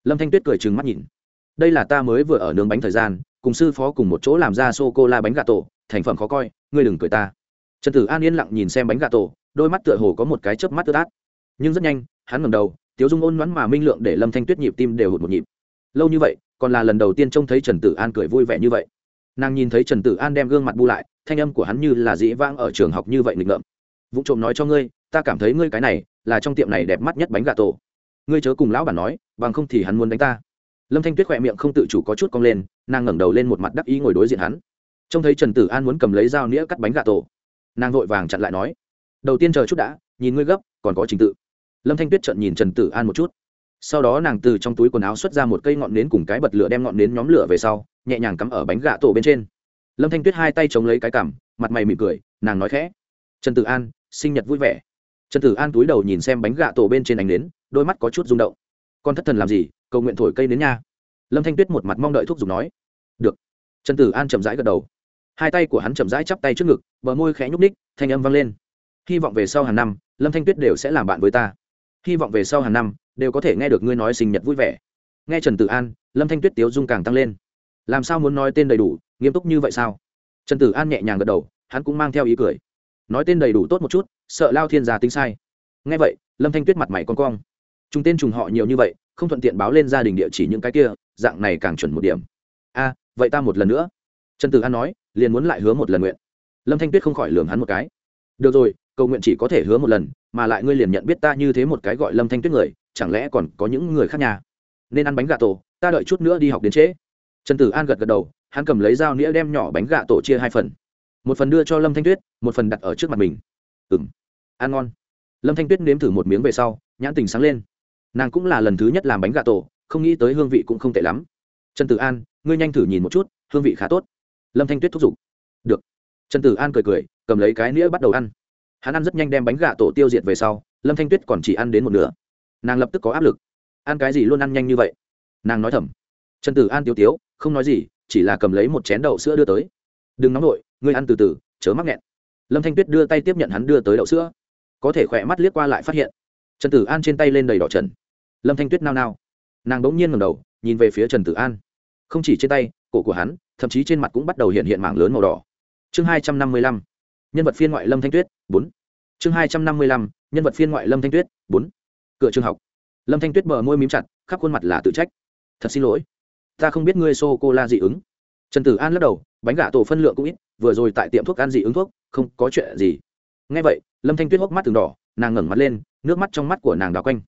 Lâm thanh tuyết cười trừng mắt nhìn. Đây là ta mới vừa ở nướng bánh thời gian, cùng sư phó cùng một chỗ làm ra sô cô la bánh gà tổ, thành phẩm khó coi, ngươi đừng cười ta. Trần tử an yên lặng nhìn xem bánh gà tổ, đôi mắt tựa hồ có một cái chớp mắt tơ át. Nhưng rất nhanh, hắn ngầm đầu, tiếu dung ôn nhoắn mà minh lượng để lâm thanh tuyết nhịp tim đều hụt một nhịp. Lâu như vậy, còn là lần đầu tiên trông thấy trần tử an cười vui vẻ như vậy nàng nhìn thấy trần tử an đem gương mặt bu lại, thanh âm của hắn như là dĩ vang ở trường học như vậy nghịch ngợm. Vụ trộm nói cho ngươi, ta cảm thấy ngươi cái này là trong tiệm này đẹp mắt nhất bánh gà tổ. Ngươi chớ cùng lão bản nói, bằng không thì hắn muốn đánh ta. Lâm thanh tuyết khỏe miệng không tự chủ có chút cong lên, nàng ngẩng đầu lên một mặt đắc ý ngồi đối diện hắn. Trông thấy trần tử an muốn cầm lấy dao nĩa cắt bánh gà tổ, nàng vội vàng chặn lại nói, đầu tiên chờ chút đã, nhìn ngươi gấp, còn có trình tự. Lâm thanh tuyết trận nhìn trần tử an một chút. Sau đó nàng từ trong túi quần áo xuất ra một cây ngọn nến cùng cái bật lửa đem ngọn nến nhóm lửa về sau nhẹ nhàng cắm ở bánh gạ tổ bên trên. Lâm thanh tuyết hai tay chống lấy cái cằm, mặt mày mỉm cười, nàng nói khẽ. Trần tử an, sinh nhật vui vẻ. Trần tử an túi đầu nhìn xem bánh gạ tổ bên trên ánh nến, đôi mắt có chút rung động. Con thất thần làm gì, cầu nguyện thổi cây đến nha. Lâm thanh tuyết một mặt mong đợi thuốc giục nói. Được. Trần tử an chậm rãi gật đầu. Hai tay của hắn chậm rãi chắp tay trước ngực, bờ môi khẽ nhúc ních thanh âm vang lên. Hy vọng về sau hàng năm, lâm thanh tuyết đều sẽ làm bạn với ta. Hy vọng về sau hàng năm, đều có thể nghe được ngươi nói sinh nhật vui vẻ. Nghe trần tử an, lâm thanh tuyết tiếu dung càng tăng lên làm sao muốn nói tên đầy đủ, nghiêm túc như vậy sao? Trần tử an nhẹ nhàng gật đầu, hắn cũng mang theo ý cười. Nói tên đầy đủ tốt một chút, sợ lao thiên gia tính sai. Nghe vậy, lâm thanh tuyết mặt mày con cong. Chúng tên trùng họ nhiều như vậy, không thuận tiện báo lên gia đình địa chỉ những cái kia, dạng này càng chuẩn một điểm. A, vậy ta một lần nữa. Trần tử an nói, liền muốn lại hứa một lần nguyện. Lâm thanh tuyết không khỏi lường hắn một cái. Được rồi, cầu nguyện chỉ có thể hứa một lần, mà lại ngươi liền nhận biết ta như thế một cái gọi lâm thanh tuyết người, chẳng lẽ còn có những người khác nhà? Nên ăn bánh gà tổ, ta đợi chút nữa đi học đến trễ trần tử an gật gật đầu, hắn cầm lấy dao nĩa đem nhỏ bánh gà tổ chia hai phần. Một phần đưa cho lâm thanh tuyết, một phần đặt ở trước mặt mình. Ừ m ăn ngon. Lâm thanh tuyết nếm thử một miếng về sau, nhãn tình sáng lên. Nàng cũng là lần thứ nhất làm bánh gà tổ, không nghĩ tới hương vị cũng không tệ lắm. Trần tử an, ngươi nhanh thử nhìn một chút, hương vị khá tốt. Lâm thanh tuyết thúc giục. Được. Trần tử an cười cười, cầm lấy cái nĩa bắt đầu ăn. Hắn ăn rất nhanh đem bánh gà tổ tiêu diệt về sau, lâm thanh tuyết còn chỉ ăn đến một nửa. Nàng lập tức có áp lực. Ăn cái gì luôn ăn nhanh như vậy? Nàng nói thầm. Trần tử an tiêu tiếu không nói gì, chỉ là cầm lấy một chén đậu sữa đưa tới. Đừng nóng nổi ngươi ăn từ từ, chớ mắc nghẹn. Lâm thanh tuyết đưa tay tiếp nhận hắn đưa tới đậu sữa. Có thể khỏe mắt liếc qua lại phát hiện, trần tử an trên tay lên đầy đỏ trần. Lâm thanh tuyết nao nao. Nàng bỗng nhiên ngầm đầu, nhìn về phía trần tử an. Không chỉ trên tay, cổ của hắn, thậm chí trên mặt cũng bắt đầu hiện hiện mảng lớn màu đỏ. Chương hai trăm năm mươi lăm, nhân vật phiên ngoại lâm thanh tuyết, bốn. Chương hai trăm năm mươi lăm, nhân vật phiên ngoại lâm thanh tuyết, bốn. Cửa trường học. Lâm thanh tuyết bờ môi mím chặt, khắp khuôn mặt là tự trách. Thật xin lỗi ta không biết ngươi sô cô la dị ứng. Trần tử an lắc đầu, bánh gà tổ phân lượng cũng ít, vừa rồi tại tiệm thuốc ăn dị ứng thuốc, không có chuyện gì. Ngay vậy, lâm thanh tuyết hốc mắt từng đỏ, nàng ngẩng mặt lên, nước mắt trong mắt của nàng đào quanh.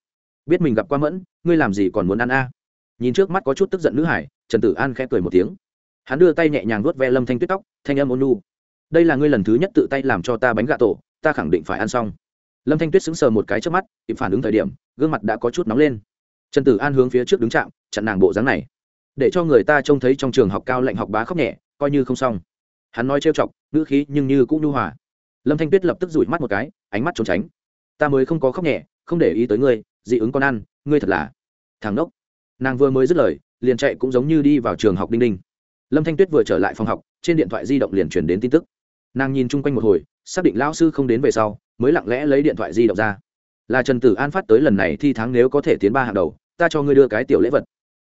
Biết mình gặp qua mẫn, ngươi làm gì còn muốn ăn a? Nhìn trước mắt có chút tức giận nữ hải, trần tử an khẽ cười một tiếng. Hắn đưa tay nhẹ nhàng vuốt ve lâm thanh tuyết tóc, thanh âm ôn nu đây là ngươi lần thứ nhất tự tay làm cho ta bánh gà tổ, ta khẳng định phải ăn xong. Lâm thanh tuyết sững sờ một cái trước mắt, kịp phản ứng thời điểm, gương mặt đã có chút nóng lên. Trần tử an hướng phía trước đứng chạm, chặn nàng bộ dáng này để cho người ta trông thấy trong trường học cao lạnh học bá khóc nhẹ, coi như không xong. Hắn nói trêu chọc, ngữ khí nhưng như cũng nhu hòa. Lâm thanh tuyết lập tức rủi mắt một cái, ánh mắt trốn tránh. Ta mới không có khóc nhẹ, không để ý tới ngươi, dị ứng con ăn, ngươi thật là thằng nốc. nàng vừa mới dứt lời, liền chạy cũng giống như đi vào trường học đinh đinh. Lâm thanh tuyết vừa trở lại phòng học, trên điện thoại di động liền truyền đến tin tức. Nàng nhìn chung quanh một hồi, xác định lão sư không đến về sau, mới lặng lẽ lấy điện thoại di động ra. Là trần tử an phát tới lần này thi tháng nếu có thể tiến ba hàng đầu, ta cho ngươi đưa cái tiểu lễ vật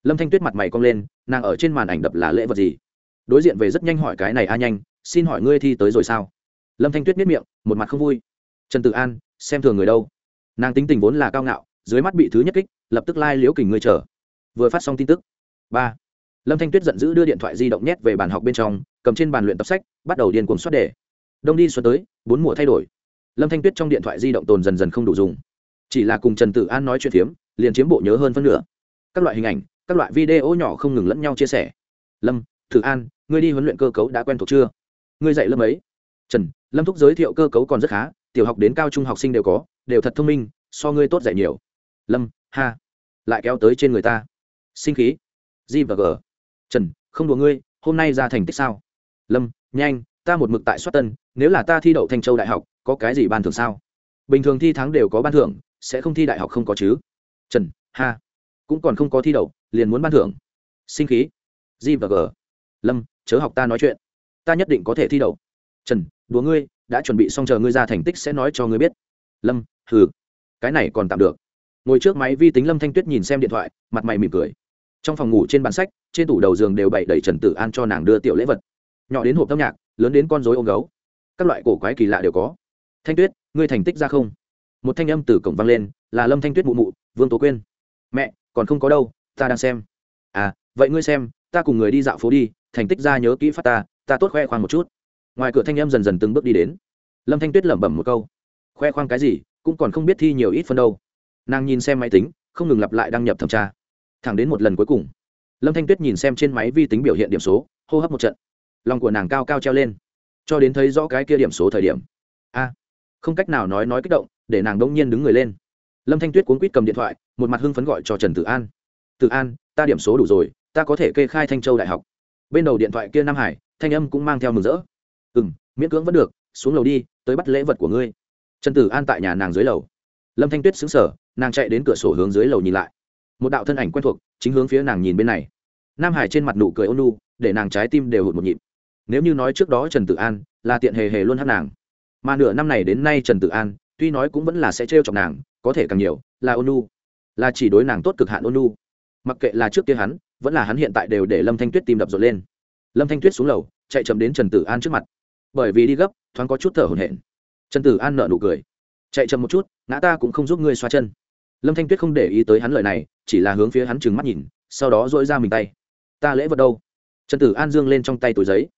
lâm thanh tuyết mặt mày cong lên, nàng ở trên màn ảnh đập là lễ vật gì? Đối diện về rất nhanh hỏi cái này a nhanh, xin hỏi ngươi thi tới rồi sao? Lâm thanh tuyết miết miệng, một mặt không vui. Trần tử an, xem thường người đâu? Nàng tính tình vốn là cao ngạo, dưới mắt bị thứ nhất kích, lập tức lai、like、liễu kình ngươi chờ. Vừa phát xong tin tức. Ba. Lâm thanh tuyết giận dữ đưa điện thoại di động nhét về bàn học bên trong, cầm trên bàn luyện tập sách, bắt đầu điên cuồng xuất đề. Đông đi xuân tới, bốn mùa thay đổi. Lâm thanh tuyết trong điện thoại di động tồn dần dần không đủ dùng. Chỉ là cùng trần tử an nói chuyện phiếm, liền chiếm bộ nhớ hơn phân nửa. Các loại hình ảnh các loại video nhỏ không ngừng lẫn nhau chia sẻ. Lâm, thử an, ngươi đi huấn luyện cơ cấu đã quen thuộc chưa? Ngươi dạy lâm ấy. Trần, lâm thúc giới thiệu cơ cấu còn rất khá, tiểu học đến cao trung học sinh đều có, đều thật thông minh, so ngươi tốt dạy nhiều. Lâm, ha. Lại kéo tới trên người ta. Sinh khí. G và g. Trần, không đùa ngươi, hôm nay ra thành tích sao? Lâm, nhanh, ta một mực tại soát tân, nếu là ta thi đậu thanh châu đại học, có cái gì ban thưởng sao? Bình thường thi thắng đều có ban thưởng, sẽ không thi đại học không có chứ? Trần, ha cũng còn không có thi đậu, liền muốn ban thưởng. Sinh khí. G và g. Lâm, chớ học ta nói chuyện. Ta nhất định có thể thi đậu. Trần, đùa ngươi, đã chuẩn bị xong chờ ngươi ra thành tích sẽ nói cho ngươi biết. Lâm, hừ. Cái này còn tạm được. Ngồi trước máy vi tính lâm thanh tuyết nhìn xem điện thoại, mặt mày mỉm cười. Trong phòng ngủ trên bàn sách, trên tủ đầu giường đều bày đầy trần tử an cho nàng đưa tiểu lễ vật. Nhỏ đến hộp âm nhạc, lớn đến con dối ôm gấu. Các loại cổ quái kỳ lạ đều có. Thanh tuyết, ngươi thành tích ra không? Một thanh âm từ cổng vang lên, là lâm thanh tuyết mụ mụ, vương tố quên. mẹ còn không có đâu, ta đang xem. À vậy ngươi xem, ta cùng người đi dạo phố đi, thành tích ra nhớ kỹ phát ta ta tốt khoe khoang một chút. Ngoài cửa thanh em dần dần từng bước đi đến. Lâm thanh tuyết lẩm bẩm một câu. Khoe khoang cái gì, cũng còn không biết thi nhiều ít phân đâu. Nàng nhìn xem máy tính, không ngừng lặp lại đăng nhập thẩm tra. Thẳng đến một lần cuối cùng. Lâm thanh tuyết nhìn xem trên máy vi tính biểu hiện điểm số, hô hấp một trận. Lòng của nàng cao cao treo lên. Cho đến thấy rõ cái kia điểm số thời điểm. A không cách nào nói nói kích động, để nàng đông nhiên đứng người lên lâm thanh tuyết cuốn quýt cầm điện thoại, một mặt hưng phấn gọi cho trần tử an. Tử an, ta điểm số đủ rồi, ta có thể kê khai thanh châu đại học. Bên đầu điện thoại kia nam hải, thanh âm cũng mang theo mừng rỡ. Ừ m miễn cưỡng vẫn được, xuống lầu đi, tới bắt lễ vật của ngươi. Trần tử an tại nhà nàng dưới lầu. Lâm thanh tuyết xứng sở nàng chạy đến cửa sổ hướng dưới lầu nhìn lại. Một đạo thân ảnh quen thuộc chính hướng phía nàng nhìn bên này. Nam hải trên mặt nụ cười ôn nu để nàng trái tim đều hụt một nhịp. Nếu như nói trước đó trần tử an là tiện hề hề luôn hát nàng, mà nửa năm này đến nay trần tử an tuy nói cũng vẫn là sẽ trêu chọc nàng, có thể càng nhiều, là ôn là chỉ đối nàng tốt cực hạn ôn mặc kệ là trước kia hắn, vẫn là hắn hiện tại đều để lâm thanh tuyết tìm đập rộn lên. Lâm thanh tuyết xuống lầu, chạy chậm đến trần tử an trước mặt. Bởi vì đi gấp, thoáng có chút thở hổn hển. Trần tử an nợ nụ cười. Chạy chậm một chút, ngã ta cũng không giúp ngươi xoa chân. Lâm thanh tuyết không để ý tới hắn lời này, chỉ là hướng phía hắn trừng mắt nhìn, sau đó dỗi ra mình tay. Ta lễ vật đâu? Trần tử an dương lên trong tay túi giấy.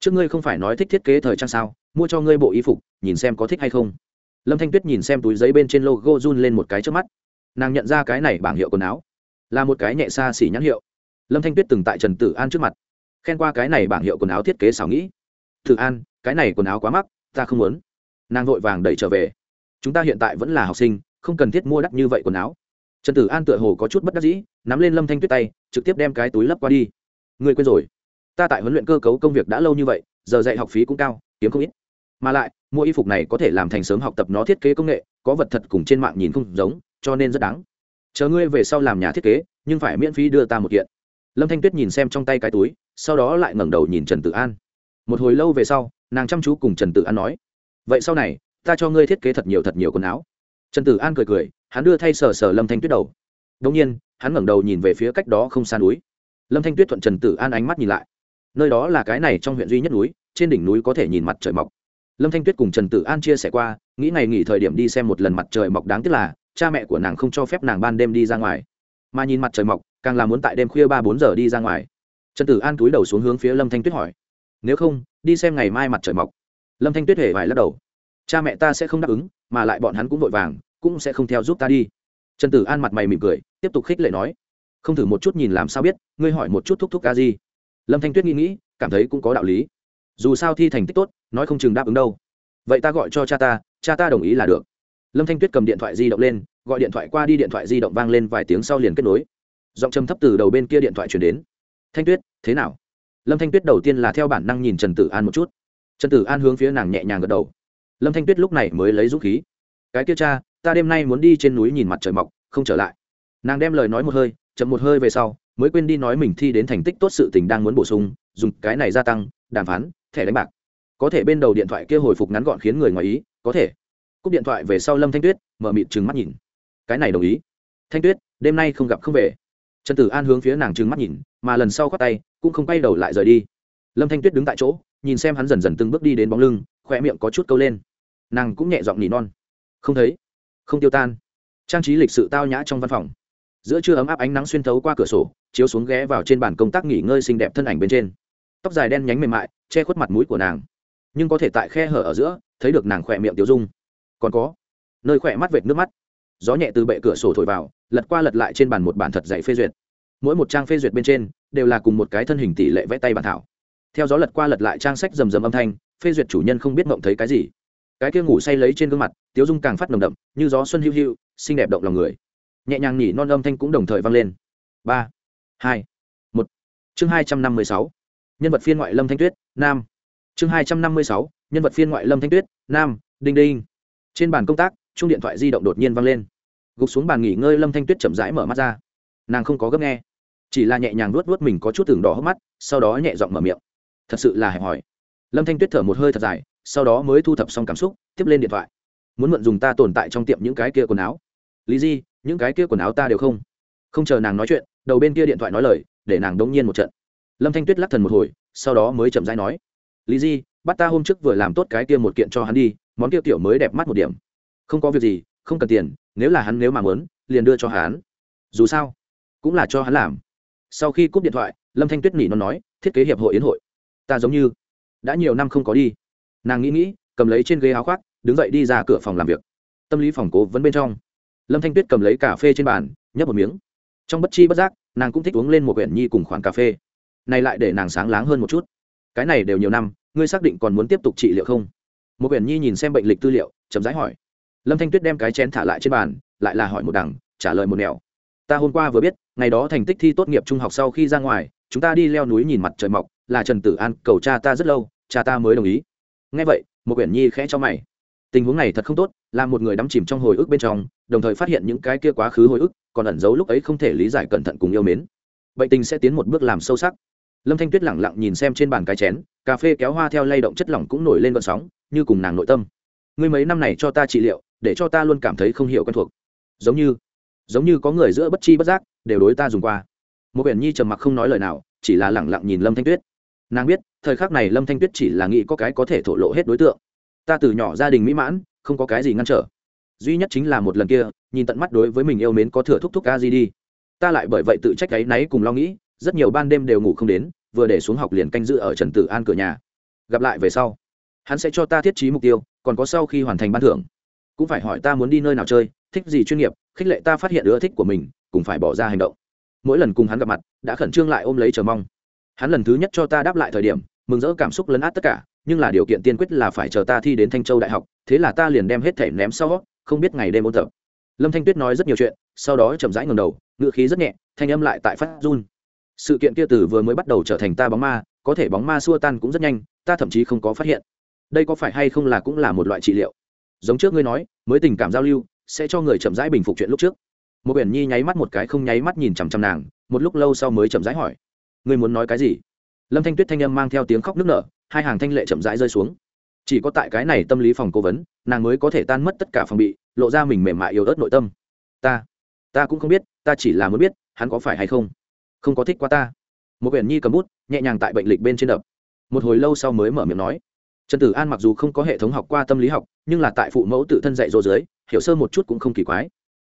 Trước ngươi không phải nói thích thiết kế thời trang sao, mua cho ngươi bộ y phục, nhìn xem có thích hay không lâm thanh tuyết nhìn xem túi giấy bên trên logo run lên một cái trước mắt. Nàng nhận ra cái này bảng hiệu quần áo, là một cái nhẹ xa xỉ nhãn hiệu. Lâm thanh tuyết từng tại trần tử an trước mặt, khen qua cái này bảng hiệu quần áo thiết kế xảo nghĩ. Tử an, cái này quần áo quá mắc, ta không muốn. Nàng vội vàng đẩy trở về. Chúng ta hiện tại vẫn là học sinh, không cần thiết mua đắt như vậy quần áo. Trần tử an tựa hồ có chút bất đắc dĩ, nắm lên lâm thanh tuyết tay, trực tiếp đem cái túi lấp qua đi. Người quên rồi. Ta tại huấn luyện cơ cấu công việc đã lâu như vậy, giờ dạy học phí cũng cao, kiếm không ít mà lại, mua y phục này có thể làm thành sớm học tập nó thiết kế công nghệ, có vật thật cùng trên mạng nhìn không giống, cho nên rất đáng. Chờ ngươi về sau làm nhà thiết kế, nhưng phải miễn phí đưa ta một kiện. Lâm thanh tuyết nhìn xem trong tay cái túi, sau đó lại ngẩng đầu nhìn trần tử an. Một hồi lâu về sau, nàng chăm chú cùng trần tử an nói, vậy sau này, ta cho ngươi thiết kế thật nhiều thật nhiều quần áo. Trần tử an cười cười, hắn đưa thay sờ sờ lâm thanh tuyết đầu. Đông nhiên, hắn ngẩng đầu nhìn về phía cách đó không xa núi. Lâm thanh tuyết thuận trần tử an ánh mắt nhìn lại. Nơi đó là cái này trong huyện duy nhất núi, trên đỉnh núi có thể nhìn mặt trời mọc lâm thanh tuyết cùng trần tử an chia sẻ qua, nghĩ ngày nghỉ thời điểm đi xem một lần mặt trời mọc đáng tiếc là, cha mẹ của nàng không cho phép nàng ban đêm đi ra ngoài. Mà nhìn mặt trời mọc, càng là muốn tại đêm khuya ba bốn giờ đi ra ngoài. Trần tử an túi đầu xuống hướng phía lâm thanh tuyết hỏi, nếu không, đi xem ngày mai mặt trời mọc. Lâm thanh tuyết hề vải lắc đầu, cha mẹ ta sẽ không đáp ứng, mà lại bọn hắn cũng vội vàng, cũng sẽ không theo giúp ta đi. Trần tử an mặt mày mỉm cười, tiếp tục khích lệ nói, không thử một chút nhìn làm sao biết, ngươi hỏi một chút thúc thúc ca gì lâm thanh tuyết nghĩ nghĩ, cảm thấy cũng có đạo lý dù sao thi thành tích tốt, nói không chừng đáp ứng đâu. Vậy ta gọi cho cha ta cha ta đồng ý là được. Lâm thanh tuyết cầm điện thoại di động lên, gọi điện thoại qua đi, điện thoại di động vang lên vài tiếng sau liền kết nối. Giọng trầm thấp từ đầu bên kia điện thoại chuyển đến. Thanh tuyết, thế nào? Lâm thanh tuyết đầu tiên là theo bản năng nhìn trần tử an một chút. Trần tử an hướng phía nàng nhẹ nhàng gật đầu. Lâm thanh tuyết lúc này mới lấy dũng khí. Cái kia cha, ta đêm nay muốn đi trên núi nhìn mặt trời mọc, không trở lại. Nàng đem lời nói một hơi, chậm một hơi về sau, mới quên đi nói mình thi đến thành tích tốt sự tình đang muốn bổ sung, dùng cái này gia tăng, đàm phán thẻ đánh bạc. Có thể bên đầu điện thoại kia hồi phục ngắn gọn khiến người ngoài ý, có thể. Cúp điện thoại về sau lâm thanh tuyết, mở mịt trừng mắt nhìn. Cái này đồng ý. Thanh tuyết, đêm nay không gặp không về. Trần tử an hướng phía nàng trừng mắt nhìn, mà lần sau khoác tay, cũng không quay đầu lại rời đi. Lâm thanh tuyết đứng tại chỗ, nhìn xem hắn dần dần từng bước đi đến bóng lưng khoe miệng có chút câu lên. Nàng cũng nhẹ giọng nỉ non. Không thấy. Không tiêu tan. Trang trí lịch sự tao nhã trong văn phòng. Giữa trưa ấm áp ánh nắng xuyên thấu qua cửa sổ, chiếu xuống ghé vào trên bàn công tác nghỉ ngơi xinh đẹp thân ảnh bên trên tóc dài đen nhánh mềm mại, che khuất mặt mũi của nàng. Nhưng có thể tại khe hở ở giữa, thấy được nàng khỏe miệng tiêu dung. Còn có, nơi khỏe mắt vệt nước mắt. Gió nhẹ từ bệ cửa sổ thổi vào, lật qua lật lại trên bàn một bản thật dạy phê duyệt. Mỗi một trang phê duyệt bên trên, đều là cùng một cái thân hình tỷ lệ vẽ tay bản thảo. Theo gió lật qua lật lại trang sách rầm rầm âm thanh, phê duyệt chủ nhân không biết mộng thấy cái gì. Cái kia ngủ say lấy trên gương mặt tiếu dung càng phát nồng đậm, như gió xuân hữu hữu xinh đẹp động lòng người. Nhẹ nhàng nhỉ, non âm thanh cũng đồng thời vang lên. Ba, hai, một. Chương hai trăm năm mươi sáu nhân vật phiên ngoại lâm thanh tuyết, nam. Chương hai trăm năm mươi sáu, nhân vật phiên ngoại lâm thanh tuyết, nam, đinh đinh. Trên bàn công tác chung điện thoại di động đột nhiên vang lên. Gục xuống bàn nghỉ ngơi, lâm thanh tuyết chậm rãi mở mắt ra. Nàng không có gấp nghe, chỉ là nhẹ nhàng nuốt nuốt mình có chút tường đỏ hốc mắt, sau đó nhẹ giọng mở miệng. Thật sự là hẹp hòi. Lâm thanh tuyết thở một hơi thật dài, sau đó mới thu thập xong cảm xúc, tiếp lên điện thoại. Muốn mượn dùng ta tồn tại trong tiệm những cái kia quần áo. Lý di, những cái kia quần áo ta đều không. Không chờ nàng nói chuyện, đầu bên kia điện thoại nói lời, để nàng đông nhiên một trận lâm thanh tuyết lắc thần một hồi, sau đó mới chậm rãi nói, lý di, bắt ta hôm trước vừa làm tốt cái kia một kiện cho hắn đi, món kia tiểu mới đẹp mắt một điểm. Không có việc gì, không cần tiền, nếu là hắn nếu mà muốn, liền đưa cho hắn. Dù sao, cũng là cho hắn làm. Sau khi cúp điện thoại, lâm thanh tuyết nỉ nó nói, thiết kế hiệp hội yến hội. Ta giống như đã nhiều năm không có đi. Nàng nghĩ nghĩ, cầm lấy trên ghế áo khoác, đứng dậy đi ra cửa phòng làm việc. Tâm lý phòng cố vẫn bên trong. Lâm thanh tuyết cầm lấy cà phê trên bàn, nhấp một miếng. Trong bất chi bất giác, nàng cũng thích uống lên một quyển nhi cùng khoản cà phê này lại để nàng sáng láng hơn một chút. Cái này đều nhiều năm, ngươi xác định còn muốn tiếp tục trị liệu không? Một quyển nhi nhìn xem bệnh lịch tư liệu, chậm rãi hỏi. Lâm thanh tuyết đem cái chén thả lại trên bàn, lại là hỏi một đằng, trả lời một nẻo. Ta hôm qua vừa biết, ngày đó thành tích thi tốt nghiệp trung học sau khi ra ngoài, chúng ta đi leo núi nhìn mặt trời mọc, là trần tử an cầu cha ta rất lâu, cha ta mới đồng ý. Nghe vậy, một quyển nhi khẽ cho mày. Tình huống này thật không tốt, là một người đắm chìm trong hồi ức bên trong, đồng thời phát hiện những cái kia quá khứ hồi ức, còn ẩn giấu lúc ấy không thể lý giải cẩn thận cùng yêu mến. Bệnh tình sẽ tiến một bước làm sâu sắc lâm thanh tuyết lẳng lặng nhìn xem trên bàn cái chén, cà phê kéo hoa theo lay động chất lỏng cũng nổi lên vận sóng, như cùng nàng nội tâm. Ngươi mấy năm này cho ta trị liệu, để cho ta luôn cảm thấy không hiểu quen thuộc. Giống như giống như có người giữa bất chi bất giác, đều đối ta dùng qua. Một quyển nhi trầm mặc không nói lời nào, chỉ là lẳng lặng nhìn lâm thanh tuyết. Nàng biết, thời khắc này lâm thanh tuyết chỉ là nghĩ có cái có thể thổ lộ hết đối tượng. Ta từ nhỏ gia đình mỹ mãn, không có cái gì ngăn trở. Duy nhất chính là một lần kia, nhìn tận mắt đối với mình yêu mến có thừa thúc thúc ca gì đi. Ta lại bởi vậy tự trách cái náy cùng lo nghĩ rất nhiều ban đêm đều ngủ không đến, vừa để xuống học liền canh giữ ở trần tử an cửa nhà. Gặp lại về sau, hắn sẽ cho ta thiết trí mục tiêu, còn có sau khi hoàn thành ban thưởng. Cũng phải hỏi ta muốn đi nơi nào chơi, thích gì chuyên nghiệp, khích lệ ta phát hiện ưa thích của mình cũng phải bỏ ra hành động. Mỗi lần cùng hắn gặp mặt, đã khẩn trương lại ôm lấy chờ mong. Hắn lần thứ nhất cho ta đáp lại thời điểm, mừng rỡ cảm xúc lấn át tất cả, nhưng là điều kiện tiên quyết là phải chờ ta thi đến thanh châu đại học, thế là ta liền đem hết thể ném sau, không biết ngày đêm ôn tập. Lâm thanh tuyết nói rất nhiều chuyện, sau đó chậm rãi ngầm đầu ngựa khí rất nhẹ, thanh âm lại tại phát run sự kiện kia từ vừa mới bắt đầu trở thành ta bóng ma, có thể bóng ma xua tan cũng rất nhanh, ta thậm chí không có phát hiện. Đây có phải hay không là cũng là một loại trị liệu? Giống trước ngươi nói, mới tình cảm giao lưu, sẽ cho người chậm rãi bình phục chuyện lúc trước. Một biển nhi nháy mắt một cái không nháy mắt nhìn chằm chằm nàng, một lúc lâu sau mới chậm rãi hỏi. Ngươi muốn nói cái gì? Lâm thanh tuyết thanh âm mang theo tiếng khóc nức nở, hai hàng thanh lệ chậm rãi rơi xuống. Chỉ có tại cái này tâm lý phòng cố vấn, nàng mới có thể tan mất tất cả phòng bị, lộ ra mình mềm mại yếu ớt nội tâm. Ta ta cũng không biết, ta chỉ là muốn biết, hắn có phải hay không? Không có thích qua ta. Một quyển nhi cầm bút, nhẹ nhàng tại bệnh lịch bên trên đập. Một hồi lâu sau mới mở miệng nói. Trần tử an mặc dù không có hệ thống học qua tâm lý học, nhưng là tại phụ mẫu tự thân dạy dỗ dưới, hiểu sơ một chút cũng không kỳ quái.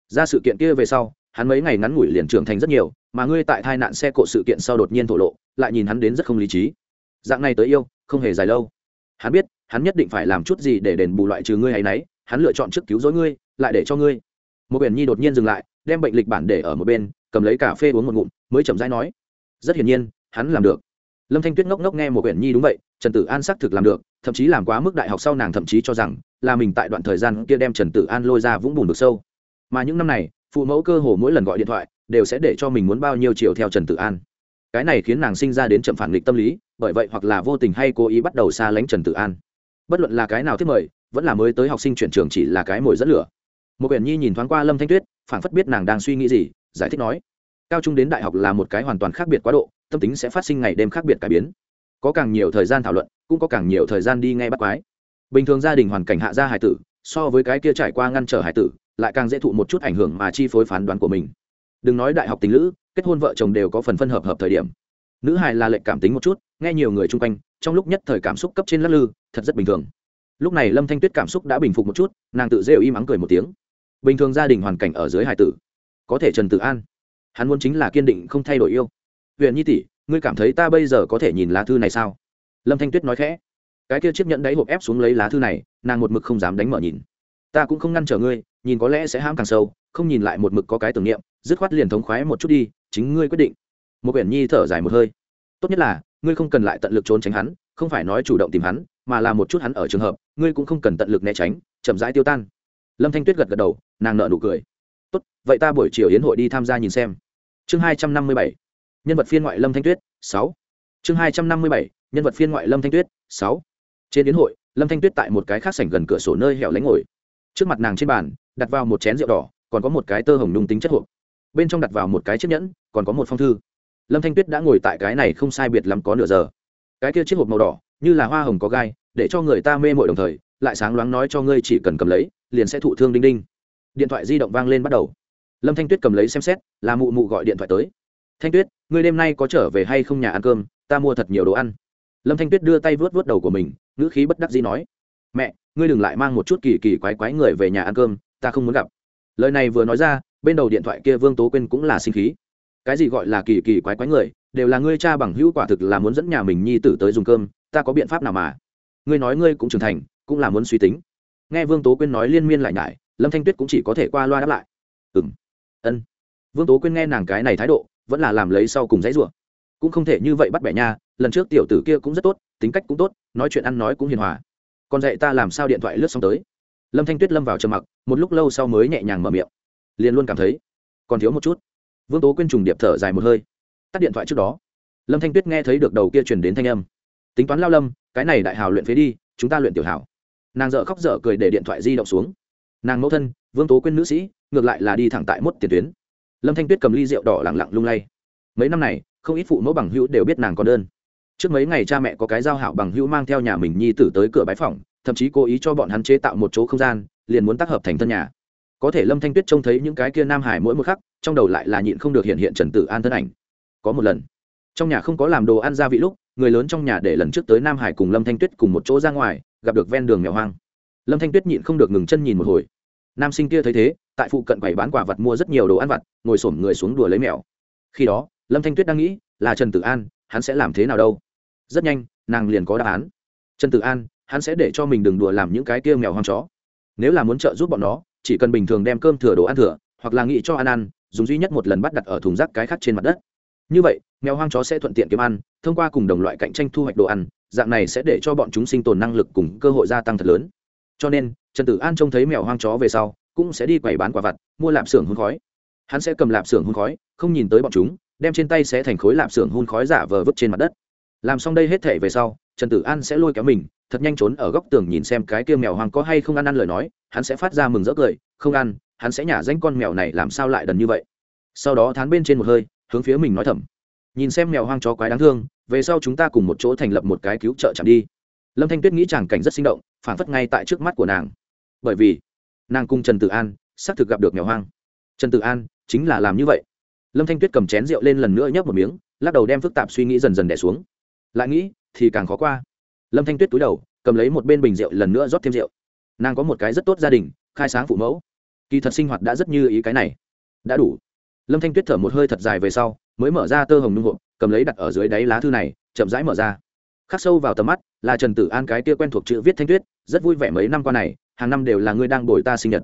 Ra sự kiện kia về sau, hắn mấy ngày ngắn ngủi liền trưởng thành rất nhiều, mà ngươi tại tai nạn xe cộ sự kiện sau đột nhiên thổ lộ, lại nhìn hắn đến rất không lý trí. Dạng này tới yêu, không hề dài lâu. Hắn biết, hắn nhất định phải làm chút gì để đền bù loại trừ ngươi hay nấy, hắn lựa chọn trước cứu rỗi ngươi, lại để cho ngươi. Một biển nhi đột nhiên dừng lại, đem bệnh lịch bản để ở một bên cầm lấy cà phê uống một ngụm, mới chậm rãi nói, rất hiển nhiên, hắn làm được. Lâm thanh tuyết ngốc ngốc nghe một quyển nhi đúng vậy, trần tử an xác thực làm được, thậm chí làm quá mức đại học sau nàng thậm chí cho rằng là mình tại đoạn thời gian kia đem trần tử an lôi ra vũng bùn được sâu. Mà những năm này, phụ mẫu cơ hồ mỗi lần gọi điện thoại, đều sẽ để cho mình muốn bao nhiêu chiều theo trần tử an. Cái này khiến nàng sinh ra đến chậm phản nghịch tâm lý, bởi vậy hoặc là vô tình hay cố ý bắt đầu xa lánh trần tử an. Bất luận là cái nào thiết mời, vẫn là mới tới học sinh chuyển trường chỉ là cái mồi dẫn lửa. Một quyển nhi nhìn thoáng qua lâm thanh tuyết phản phất biết nàng đang suy nghĩ gì giải thích nói, cao trung đến đại học là một cái hoàn toàn khác biệt quá độ, tâm tính sẽ phát sinh ngày đêm khác biệt cải biến. Có càng nhiều thời gian thảo luận, cũng có càng nhiều thời gian đi ngay bắt quái. Bình thường gia đình hoàn cảnh hạ gia hải tử, so với cái kia trải qua ngăn trở hải tử, lại càng dễ thụ một chút ảnh hưởng mà chi phối phán đoán của mình. Đừng nói đại học tình lữ, kết hôn vợ chồng đều có phần phân hợp hợp thời điểm. Nữ hài là lệnh cảm tính một chút, nghe nhiều người chung quanh, trong lúc nhất thời cảm xúc cấp trên lắc lư, thật rất bình thường. Lúc này lâm thanh tuyết cảm xúc đã bình phục một chút, nàng tự rêu im ắng cười một tiếng. Bình thường gia đình hoàn cảnh ở dưới hải tử có thể trần Tử an. Hắn muốn chính là kiên định không thay đổi yêu. Huyện nhi tỷ, ngươi cảm thấy ta bây giờ có thể nhìn lá thư này sao? Lâm thanh tuyết nói khẽ. Cái kia chiếc nhẫn đáy hộp ép xuống lấy lá thư này, nàng một mực không dám đánh mở nhìn. Ta cũng không ngăn trở ngươi, nhìn có lẽ sẽ ham càng sâu, không nhìn lại một mực có cái tưởng niệm, dứt khoát liền thống khoái một chút đi, chính ngươi quyết định. Một quyển nhi thở dài một hơi. Tốt nhất là, ngươi không cần lại tận lực trốn tránh hắn, không phải nói chủ động tìm hắn, mà là một chút hắn ở trường hợp, ngươi cũng không cần tận lực né tránh, chậm rãi tiêu tan. Lâm thanh tuyết gật gật đầu, nàng nợ nụ cười tốt, vậy ta buổi chiều hiến hội đi tham gia nhìn xem. Chương hai trăm năm mươi bảy, nhân vật phiên ngoại lâm thanh tuyết, sáu. Chương hai trăm năm mươi bảy, nhân vật phiên ngoại lâm thanh tuyết, sáu. Trên hiến hội, lâm thanh tuyết tại một cái khác sảnh gần cửa sổ nơi hẻo lánh ngồi. Trước mặt nàng trên bàn, đặt vào một chén rượu đỏ, còn có một cái tơ hồng nung tính chất hộp. Bên trong đặt vào một cái chiếc nhẫn, còn có một phong thư. Lâm thanh tuyết đã ngồi tại cái này không sai biệt lắm có nửa giờ. Cái kia chiếc hộp màu đỏ, như là hoa hồng có gai, để cho người ta mê mội đồng thời, lại sáng loáng nói cho ngươi chỉ cần cầm lấy, liền sẽ thụ thương đinh đinh điện thoại di động vang lên bắt đầu. Lâm thanh tuyết cầm lấy xem xét, là mụ mụ gọi điện thoại tới. Thanh tuyết, ngươi đêm nay có trở về hay không nhà ăn cơm? Ta mua thật nhiều đồ ăn. Lâm thanh tuyết đưa tay vớt vớt đầu của mình, ngữ khí bất đắc dĩ nói, mẹ, ngươi đừng lại mang một chút kỳ kỳ quái quái người về nhà ăn cơm, ta không muốn gặp. Lời này vừa nói ra, bên đầu điện thoại kia vương tố quyên cũng là sinh khí. Cái gì gọi là kỳ kỳ quái quái người? Đều là ngươi cha bằng hữu quả thực là muốn dẫn nhà mình nhi tử tới dùng cơm, ta có biện pháp nào mà? Ngươi nói ngươi cũng trưởng thành, cũng là muốn suy tính. Nghe vương tố quyên nói liên miên lại nhải lâm thanh tuyết cũng chỉ có thể qua loa đáp lại ừ ân. vương tố quyên nghe nàng cái này thái độ, vẫn là làm lấy sau cùng dãy rủa. cũng không thể như vậy bắt bẻ nha, lần trước tiểu tử kia cũng rất tốt, tính cách cũng tốt, nói chuyện ăn nói cũng hiền hòa. còn dạy ta làm sao điện thoại lướt xong tới. lâm thanh tuyết lâm vào trầm mặc, một lúc lâu sau mới nhẹ nhàng mở miệng. liền luôn cảm thấy, còn thiếu một chút. vương tố quyên trùng điệp thở dài một hơi. tắt điện thoại trước đó. lâm thanh tuyết nghe thấy được đầu kia chuyển đến thanh âm. tính toán lao lâm, cái này đại hào luyện phế đi, chúng ta luyện tiểu hào. nàng dợ khóc dở cười để điện thoại di động xuống nàng mẫu thân, vương tố quyên nữ sĩ, ngược lại là đi thẳng tại mốt tiền tuyến. Lâm thanh tuyết cầm ly rượu đỏ lẳng lặng lung lay. Mấy năm này, không ít phụ mẫu bằng hữu đều biết nàng có đơn. Trước mấy ngày cha mẹ có cái giao hảo bằng hữu mang theo nhà mình nhi tử tới cửa bái phòng thậm chí cố ý cho bọn hắn chế tạo một chỗ không gian, liền muốn tác hợp thành thân nhà. Có thể lâm thanh tuyết trông thấy những cái kia nam hải mỗi một khắc, trong đầu lại là nhịn không được hiện hiện trần tử an thân ảnh. Có một lần, trong nhà không có làm đồ ăn gia vị lúc, người lớn trong nhà để lần trước tới nam hải cùng lâm thanh tuyết cùng một chỗ ra ngoài, gặp được ven đường mèo hoang lâm thanh tuyết nhịn không được ngừng chân nhìn một hồi. Nam sinh kia thấy thế, tại phụ cận quầy bán quả vật mua rất nhiều đồ ăn vặt, ngồi xổm người xuống đùa lấy mèo. Khi đó, lâm thanh tuyết đang nghĩ, là trần tử an, hắn sẽ làm thế nào đâu? Rất nhanh, nàng liền có đáp án. Trần tử an, hắn sẽ để cho mình đừng đùa làm những cái kia mèo hoang chó. Nếu là muốn trợ giúp bọn nó, chỉ cần bình thường đem cơm thừa đồ ăn thừa, hoặc là nghĩ cho ăn ăn, dùng duy nhất một lần bắt đặt ở thùng rác cái khác trên mặt đất. Như vậy, mèo hoang chó sẽ thuận tiện kiếm ăn, thông qua cùng đồng loại cạnh tranh thu hoạch đồ ăn, dạng này sẽ để cho bọn chúng sinh tồn năng lực cùng cơ hội gia tăng thật lớn cho nên, trần tử an trông thấy mèo hoang chó về sau, cũng sẽ đi quầy bán quả vặt, mua lạp xưởng hôn khói. Hắn sẽ cầm lạp xưởng hôn khói, không nhìn tới bọn chúng, đem trên tay sẽ thành khối lạp xưởng hôn khói giả vờ vứt trên mặt đất. Làm xong đây hết thể về sau, trần tử an sẽ lôi kéo mình, thật nhanh trốn ở góc tường nhìn xem cái kia mèo hoang có hay không ăn ăn lời nói, hắn sẽ phát ra mừng rỡ cười, không ăn, hắn sẽ nhả danh con mèo này làm sao lại đần như vậy? Sau đó thán bên trên một hơi, hướng phía mình nói thầm, nhìn xem mèo hoang chó quái đáng thương, về sau chúng ta cùng một chỗ thành lập một cái cứu trợ chẳng đi lâm thanh tuyết nghĩ chàng cảnh rất sinh động phản phất ngay tại trước mắt của nàng. Bởi vì, nàng cùng trần tử an, xác thực gặp được mèo hoang. Trần tử an chính là làm như vậy. Lâm thanh tuyết cầm chén rượu lên lần nữa nhấp một miếng, lắc đầu đem phức tạp suy nghĩ dần dần đẻ xuống. Lại nghĩ, thì càng khó qua. Lâm thanh tuyết túi đầu, cầm lấy một bên bình rượu lần nữa rót thêm rượu. Nàng có một cái rất tốt gia đình, khai sáng phụ mẫu. Kỳ thật sinh hoạt đã rất như ý cái này. Đã đủ. Lâm thanh tuyết thở một hơi thật dài về sau, mới mở ra tơ hồng nung hộp, cầm lấy đặt ở dưới đáy lá thư này, chậm rãi mở ra. Khắc sâu vào tầm mắt là trần tử an cái kia quen thuộc chữ viết thanh tuyết rất vui vẻ mấy năm qua này, hàng năm đều là ngươi đang đổi ta sinh nhật.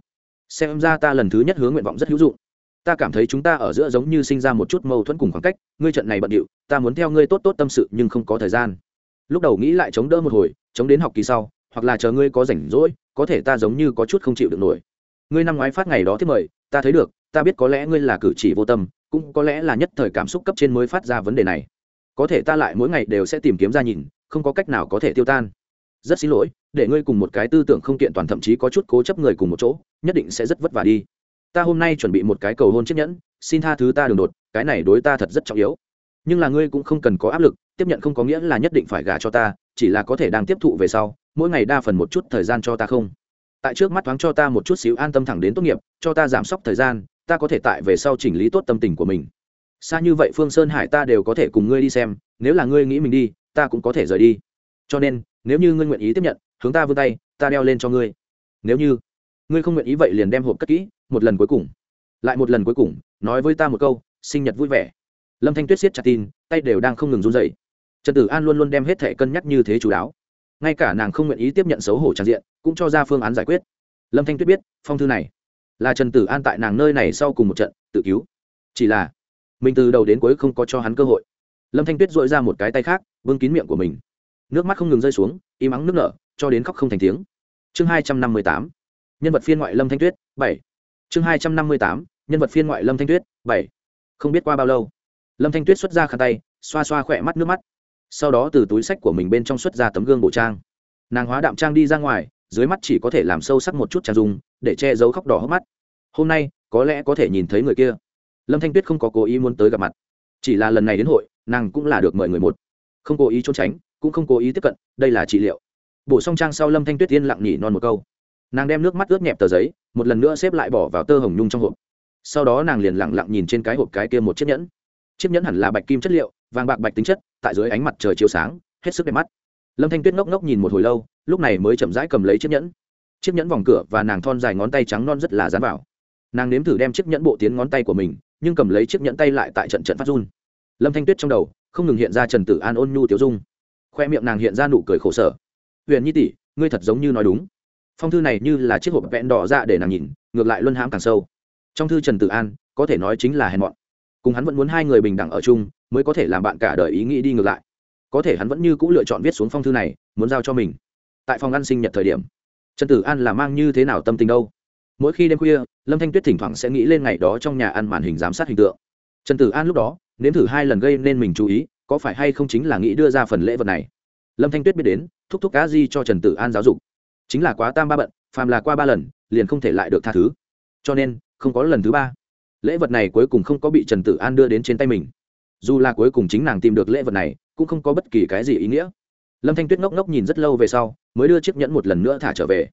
Xem ra ta lần thứ nhất hướng nguyện vọng rất hữu dụng. Ta cảm thấy chúng ta ở giữa giống như sinh ra một chút mâu thuẫn cùng khoảng cách, ngươi trận này bận điệu, ta muốn theo ngươi tốt tốt tâm sự nhưng không có thời gian. Lúc đầu nghĩ lại chống đỡ một hồi, chống đến học kỳ sau, hoặc là chờ ngươi có rảnh rỗi, có thể ta giống như có chút không chịu được nổi. Ngươi năm ngoái phát ngày đó thiết mời, ta thấy được, ta biết có lẽ ngươi là cử chỉ vô tâm, cũng có lẽ là nhất thời cảm xúc cấp trên mới phát ra vấn đề này. Có thể ta lại mỗi ngày đều sẽ tìm kiếm ra nhìn không có cách nào có thể tiêu tan. Rất xin lỗi, để ngươi cùng một cái tư tưởng không kiện toàn thậm chí có chút cố chấp người cùng một chỗ, nhất định sẽ rất vất vả đi. Ta hôm nay chuẩn bị một cái cầu hôn chiếc nhẫn, xin tha thứ ta đường đột, cái này đối ta thật rất trọng yếu. Nhưng là ngươi cũng không cần có áp lực, tiếp nhận không có nghĩa là nhất định phải gả cho ta, chỉ là có thể đang tiếp thụ về sau, mỗi ngày đa phần một chút thời gian cho ta không. Tại trước mắt thoáng cho ta một chút xíu an tâm thẳng đến tốt nghiệp, cho ta giảm sốc thời gian, ta có thể tại về sau chỉnh lý tốt tâm tình của mình. Xa như vậy phương sơn hải ta đều có thể cùng ngươi đi xem, nếu là ngươi nghĩ mình đi ta cũng có thể rời đi. Cho nên, nếu như ngươi nguyện ý tiếp nhận, hướng ta vươn tay, ta đeo lên cho ngươi. Nếu như ngươi không nguyện ý vậy liền đem hộp cất kỹ, một lần cuối cùng. Lại một lần cuối cùng, nói với ta một câu, sinh nhật vui vẻ. Lâm thanh tuyết siết chặt tin, tay đều đang không ngừng run dậy trần tử an luôn luôn đem hết thẻ cân nhắc như thế chú đáo. Ngay cả nàng không nguyện ý tiếp nhận xấu hổ trang diện, cũng cho ra phương án giải quyết. Lâm thanh tuyết biết, phong thư này là trần tử an tại nàng nơi này sau cùng một trận, tự cứu. Chỉ là, mình từ đầu đến cuối không có cho hắn cơ hội. Lâm thanh tuyết dội ra một cái tay khác vương kín miệng của mình. Nước mắt không ngừng rơi xuống, im ắng nước nở, cho đến khóc không thành tiếng. Chương hai trăm năm mươi tám. Nhân vật phiên ngoại lâm thanh tuyết, bảy. Chương hai trăm năm mươi tám. Nhân vật phiên ngoại lâm thanh tuyết, bảy. Không biết qua bao lâu, lâm thanh tuyết xuất ra khăn tay, xoa xoa khỏe mắt nước mắt. Sau đó từ túi sách của mình bên trong xuất ra tấm gương bộ trang. Nàng hóa đạm trang đi ra ngoài, dưới mắt chỉ có thể làm sâu sắc một chút trang dung, để che giấu khóc đỏ hốc mắt. Hôm nay, có lẽ có thể nhìn thấy người kia. Lâm thanh tuyết không có cố ý muốn tới gặp mặt. Chỉ là lần này đến hội, nàng cũng là được mời người một không cố ý trốn tránh, cũng không cố ý tiếp cận, đây là trị liệu. Bổ song trang sau lâm thanh tuyết yên lặng nhỉ non một câu. Nàng đem nước mắt ướt nhẹp tờ giấy, một lần nữa xếp lại bỏ vào tơ hồng nhung trong hộp. Sau đó nàng liền lặng lặng nhìn trên cái hộp cái kia một chiếc nhẫn. Chiếc nhẫn hẳn là bạch kim chất liệu, vàng bạc bạch tính chất, tại dưới ánh mặt trời chiếu sáng, hết sức đẹp mắt. Lâm thanh tuyết ngốc ngốc nhìn một hồi lâu, lúc này mới chậm rãi cầm lấy chiếc nhẫn. Chiếc nhẫn vòng cửa và nàng thon dài ngón tay trắng non rất là dán vào. Nàng nếm thử đem chiếc nhẫn bộ tiến ngón tay của mình, nhưng cầm lấy chiếc nhẫn tay lại tại trận trận phát run. Lâm thanh tuyết trong đầu không ngừng hiện ra trần tử an ôn nhu tiểu dung khoe miệng nàng hiện ra nụ cười khổ sở huyền nhi tỷ ngươi thật giống như nói đúng phong thư này như là chiếc hộp vẹn đỏ ra để nàng nhìn ngược lại luân hãm càng sâu trong thư trần tử an có thể nói chính là hèn mọn cùng hắn vẫn muốn hai người bình đẳng ở chung mới có thể làm bạn cả đời ý nghĩ đi ngược lại có thể hắn vẫn như c ũ lựa chọn viết xuống phong thư này muốn giao cho mình tại phòng ăn sinh nhật thời điểm trần tử an là mang như thế nào tâm tình đâu mỗi khi đêm khuya lâm thanh tuyết thỉnh thoảng sẽ nghĩ lên ngày đó trong nhà ăn màn hình giám sát hình tượng trần tử an lúc đó nếm thử hai lần gây nên mình chú ý, có phải hay không chính là nghĩ đưa ra phần lễ vật này? Lâm thanh tuyết biết đến, thúc thúc cá di cho trần tử an giáo dục. Chính là quá tam ba bận, phàm là qua ba lần, liền không thể lại được tha thứ. Cho nên, không có lần thứ ba. Lễ vật này cuối cùng không có bị trần tử an đưa đến trên tay mình. Dù là cuối cùng chính nàng tìm được lễ vật này, cũng không có bất kỳ cái gì ý nghĩa. Lâm thanh tuyết ngốc ngốc nhìn rất lâu về sau, mới đưa chiếc nhẫn một lần nữa thả trở về.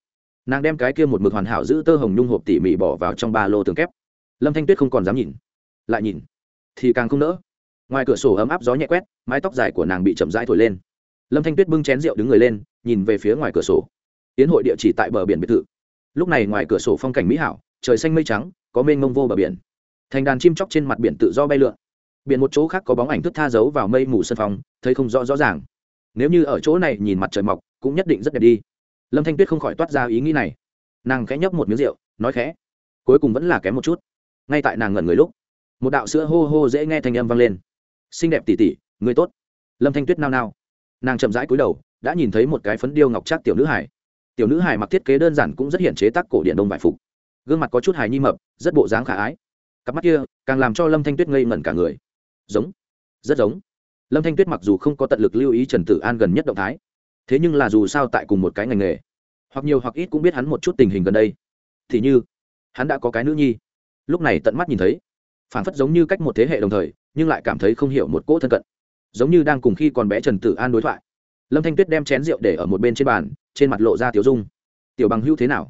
Nàng đem cái kia một mực hoàn hảo giữ tơ hồng nhung hộp tỉ mỉ bỏ vào trong ba lô tường kép. Lâm thanh tuyết không còn dám nhìn. Lại nhìn thì càng không nỡ. Ngoài cửa sổ ấm áp gió nhẹ quét, mái tóc dài của nàng bị chậm rãi thổi lên. Lâm thanh tuyết bưng chén rượu đứng người lên, nhìn về phía ngoài cửa sổ. Tiến hội địa chỉ tại bờ biển biệt thự. Lúc này ngoài cửa sổ phong cảnh mỹ hảo, trời xanh mây trắng, có mênh mông vô bờ biển. Thành đàn chim chóc trên mặt biển tự do bay lượn. Biển một chỗ khác có bóng ảnh thức tha giấu vào mây mù sân phòng thấy không rõ rõ ràng. Nếu như ở chỗ này nhìn mặt trời mọc, cũng nhất định rất đẹp đi. Lâm thanh tuyết không khỏi toát ra ý nghĩ này. Nàng khẽ nhấp một miếng rượu, nói khẽ, cuối cùng vẫn là kém một chút. Ngay tại nàng ngẩn người lúc một đạo sữa hô hô dễ nghe thanh âm vang lên. Xinh đẹp tỉ tỉ, người tốt. Lâm thanh tuyết nao nao. Nàng chậm rãi cúi đầu, đã nhìn thấy một cái phấn điêu ngọc trác tiểu nữ hải tiểu nữ hải mặc thiết kế đơn giản cũng rất hiện chế tác cổ điện đông vải phục. Gương mặt có chút hài nhi mập, rất bộ dáng khả ái. Cặp mắt kia càng làm cho lâm thanh tuyết ngây ngẩn cả người. Giống. Rất giống. Lâm thanh tuyết mặc dù không có tận lực lưu ý trần tử an gần nhất động thái, thế nhưng là dù sao tại cùng một cái ngành nghề, hoặc nhiều hoặc ít cũng biết hắn một chút tình hình gần đây. Thì như, hắn đã có cái nữ nhi. Lúc này tận mắt nhìn thấy phản phất giống như cách một thế hệ đồng thời, nhưng lại cảm thấy không hiểu một cỗ thân cận. Giống như đang cùng khi còn bé trần tử an đối thoại. Lâm thanh tuyết đem chén rượu để ở một bên trên bàn, trên mặt lộ ra tiểu dung. Tiểu bằng hữu thế nào?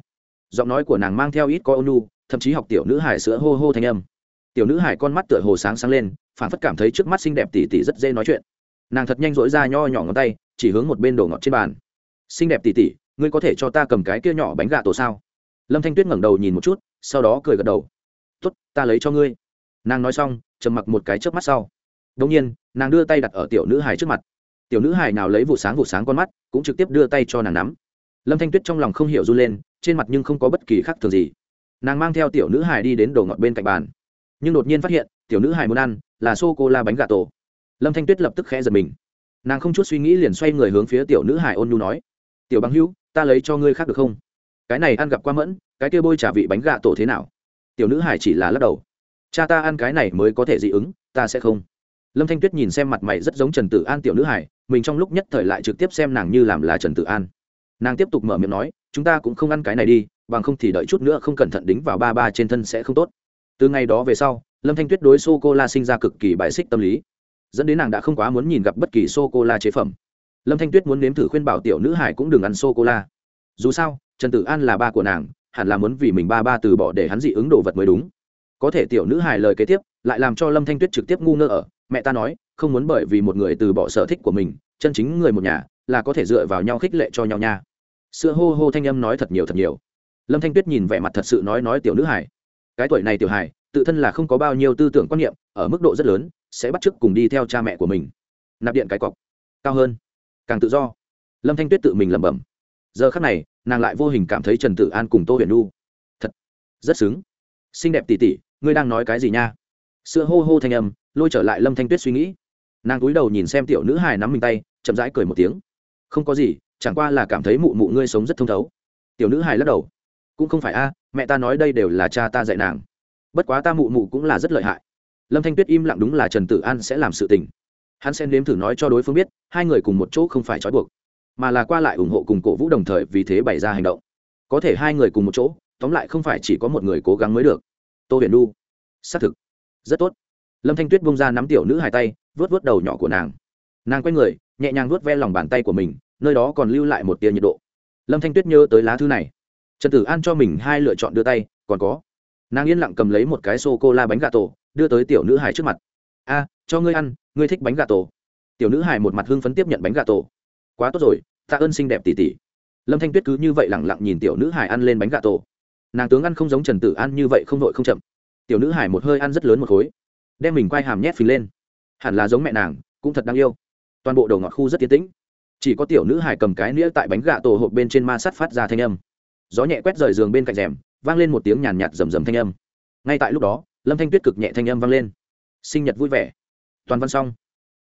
Giọng nói của nàng mang theo ít coi ônu thậm chí học tiểu nữ hải sữa hô hô thanh âm. Tiểu nữ hải con mắt tựa hồ sáng sáng lên phản phất cảm thấy trước mắt xinh đẹp tỉ tỉ rất dễ nói chuyện. Nàng thật nhanh dỗi ra nho nhỏ ngón tay, chỉ hướng một bên đồ ngọt trên bàn. Xinh đẹp tỉ tỉ, ngươi có thể cho ta cầm cái kia nhỏ bánh gà tổ sao? Lâm thanh tuyết ngẩng đầu nhìn một chút, sau đó cười gật đầu. Tốt, ta lấy cho ngươi nàng nói xong, trầm mặc một cái trước mắt sau. Đông nhiên, nàng đưa tay đặt ở tiểu nữ hải trước mặt. Tiểu nữ hải nào lấy vụ sáng vụ sáng con mắt, cũng trực tiếp đưa tay cho nàng nắm. Lâm thanh tuyết trong lòng không hiểu run lên, trên mặt nhưng không có bất kỳ khác thường gì. Nàng mang theo tiểu nữ hải đi đến đồ ngọt bên cạnh bàn. Nhưng đột nhiên phát hiện, tiểu nữ hải muốn ăn là sô cô la bánh gà tổ. Lâm thanh tuyết lập tức khẽ giật mình. Nàng không chút suy nghĩ liền xoay người hướng phía tiểu nữ hải ôn nhu nói, tiểu bằng hữu, ta lấy cho ngươi khác được không? Cái này ăn gặp qua mẫn, cái kia bôi trả vị bánh gà tổ thế nào? Tiểu nữ hải chỉ là lắc đầu cha ta ăn cái này mới có thể dị ứng, ta sẽ không. Lâm thanh tuyết nhìn xem mặt mày rất giống trần tử an tiểu nữ hải mình trong lúc nhất thời lại trực tiếp xem nàng như làm là trần tử an. Nàng tiếp tục mở miệng nói, chúng ta cũng không ăn cái này đi, bằng không thì đợi chút nữa không cẩn thận đính vào ba ba trên thân sẽ không tốt. Từ ngày đó về sau, lâm thanh tuyết đối sô cô la sinh ra cực kỳ bài xích tâm lý. Dẫn đến nàng đã không quá muốn nhìn gặp bất kỳ sô cô la chế phẩm. Lâm thanh tuyết muốn nếm thử khuyên bảo tiểu nữ hải cũng đừng ăn sô cô la dù sao, trần tử an là ba của nàng, hẳn là muốn vì mình ba ba từ bỏ để hắn dị ứng đồ vật mới đúng có thể tiểu nữ hải lời kế tiếp, lại làm cho lâm thanh tuyết trực tiếp ngu ngơ ở. Mẹ ta nói, không muốn bởi vì một người từ bỏ sở thích của mình, chân chính người một nhà, là có thể dựa vào nhau khích lệ cho nhau nha. Sữa hô hô thanh âm nói thật nhiều thật nhiều. Lâm thanh tuyết nhìn vẻ mặt thật sự nói nói tiểu nữ hải cái tuổi này tiểu hải tự thân là không có bao nhiêu tư tưởng quan niệm, ở mức độ rất lớn, sẽ bắt chước cùng đi theo cha mẹ của mình. Nạp điện cái cọc. Cao hơn. Càng tự do. Lâm thanh tuyết tự mình lẩm bẩm. Giờ khắc này, nàng lại vô hình cảm thấy trần tử an cùng tô huyền nu thật. Rất xứng. Xinh đẹp tỉ tỉ ngươi đang nói cái gì nha? Sữa hô hô thanh âm, lôi trở lại lâm thanh tuyết suy nghĩ. Nàng cúi đầu nhìn xem tiểu nữ hài nắm mình tay, chậm rãi cười một tiếng. Không có gì, chẳng qua là cảm thấy mụ mụ ngươi sống rất thông thấu. Tiểu nữ hài lắc đầu. Cũng không phải a, mẹ ta nói đây đều là cha ta dạy nàng. Bất quá ta mụ mụ cũng là rất lợi hại. Lâm thanh tuyết im lặng đúng là trần tử an sẽ làm sự tình. Hắn sẽ nếm thử nói cho đối phương biết, hai người cùng một chỗ không phải trói buộc, mà là qua lại ủng hộ cùng cổ vũ đồng thời vì thế bày ra hành động. Có thể hai người cùng một chỗ, tóm lại không phải chỉ có một người cố gắng mới được tô huyền nu xác thực. Rất tốt. Lâm thanh tuyết bông ra nắm tiểu nữ hai tay vớt vớt đầu nhỏ của nàng. Nàng quay người, nhẹ nhàng vớt ve lòng bàn tay của mình, nơi đó còn lưu lại một tia nhiệt độ. Lâm thanh tuyết nhớ tới lá thư này. Trần tử an cho mình hai lựa chọn đưa tay, còn có. Nàng yên lặng cầm lấy một cái sô cô la bánh gà tổ, đưa tới tiểu nữ hải trước mặt. A, cho ngươi ăn, ngươi thích bánh gà tổ. Tiểu nữ hải một mặt hưng phấn tiếp nhận bánh gà tổ. Quá tốt rồi, tạ ơn xinh đẹp tỉ tỉ lâm thanh tuyết cứ như vậy lẳng lặng nhìn tiểu nữ hải ăn lên bánh gà tổ nàng tướng ăn không giống trần tử an như vậy không vội không chậm. tiểu nữ hải một hơi ăn rất lớn một khối, đem mình quay hàm nhét phình lên. hẳn là giống mẹ nàng, cũng thật đáng yêu. toàn bộ đầu ngọt khu rất tiến tĩnh. chỉ có tiểu nữ hải cầm cái nĩa tại bánh gà tổ hộp bên trên ma sắt phát ra thanh âm. gió nhẹ quét rời giường bên cạnh rèm, vang lên một tiếng nhàn nhạt rầm rầm thanh âm. ngay tại lúc đó, lâm thanh tuyết cực nhẹ thanh âm vang lên. sinh nhật vui vẻ. toàn văn xong.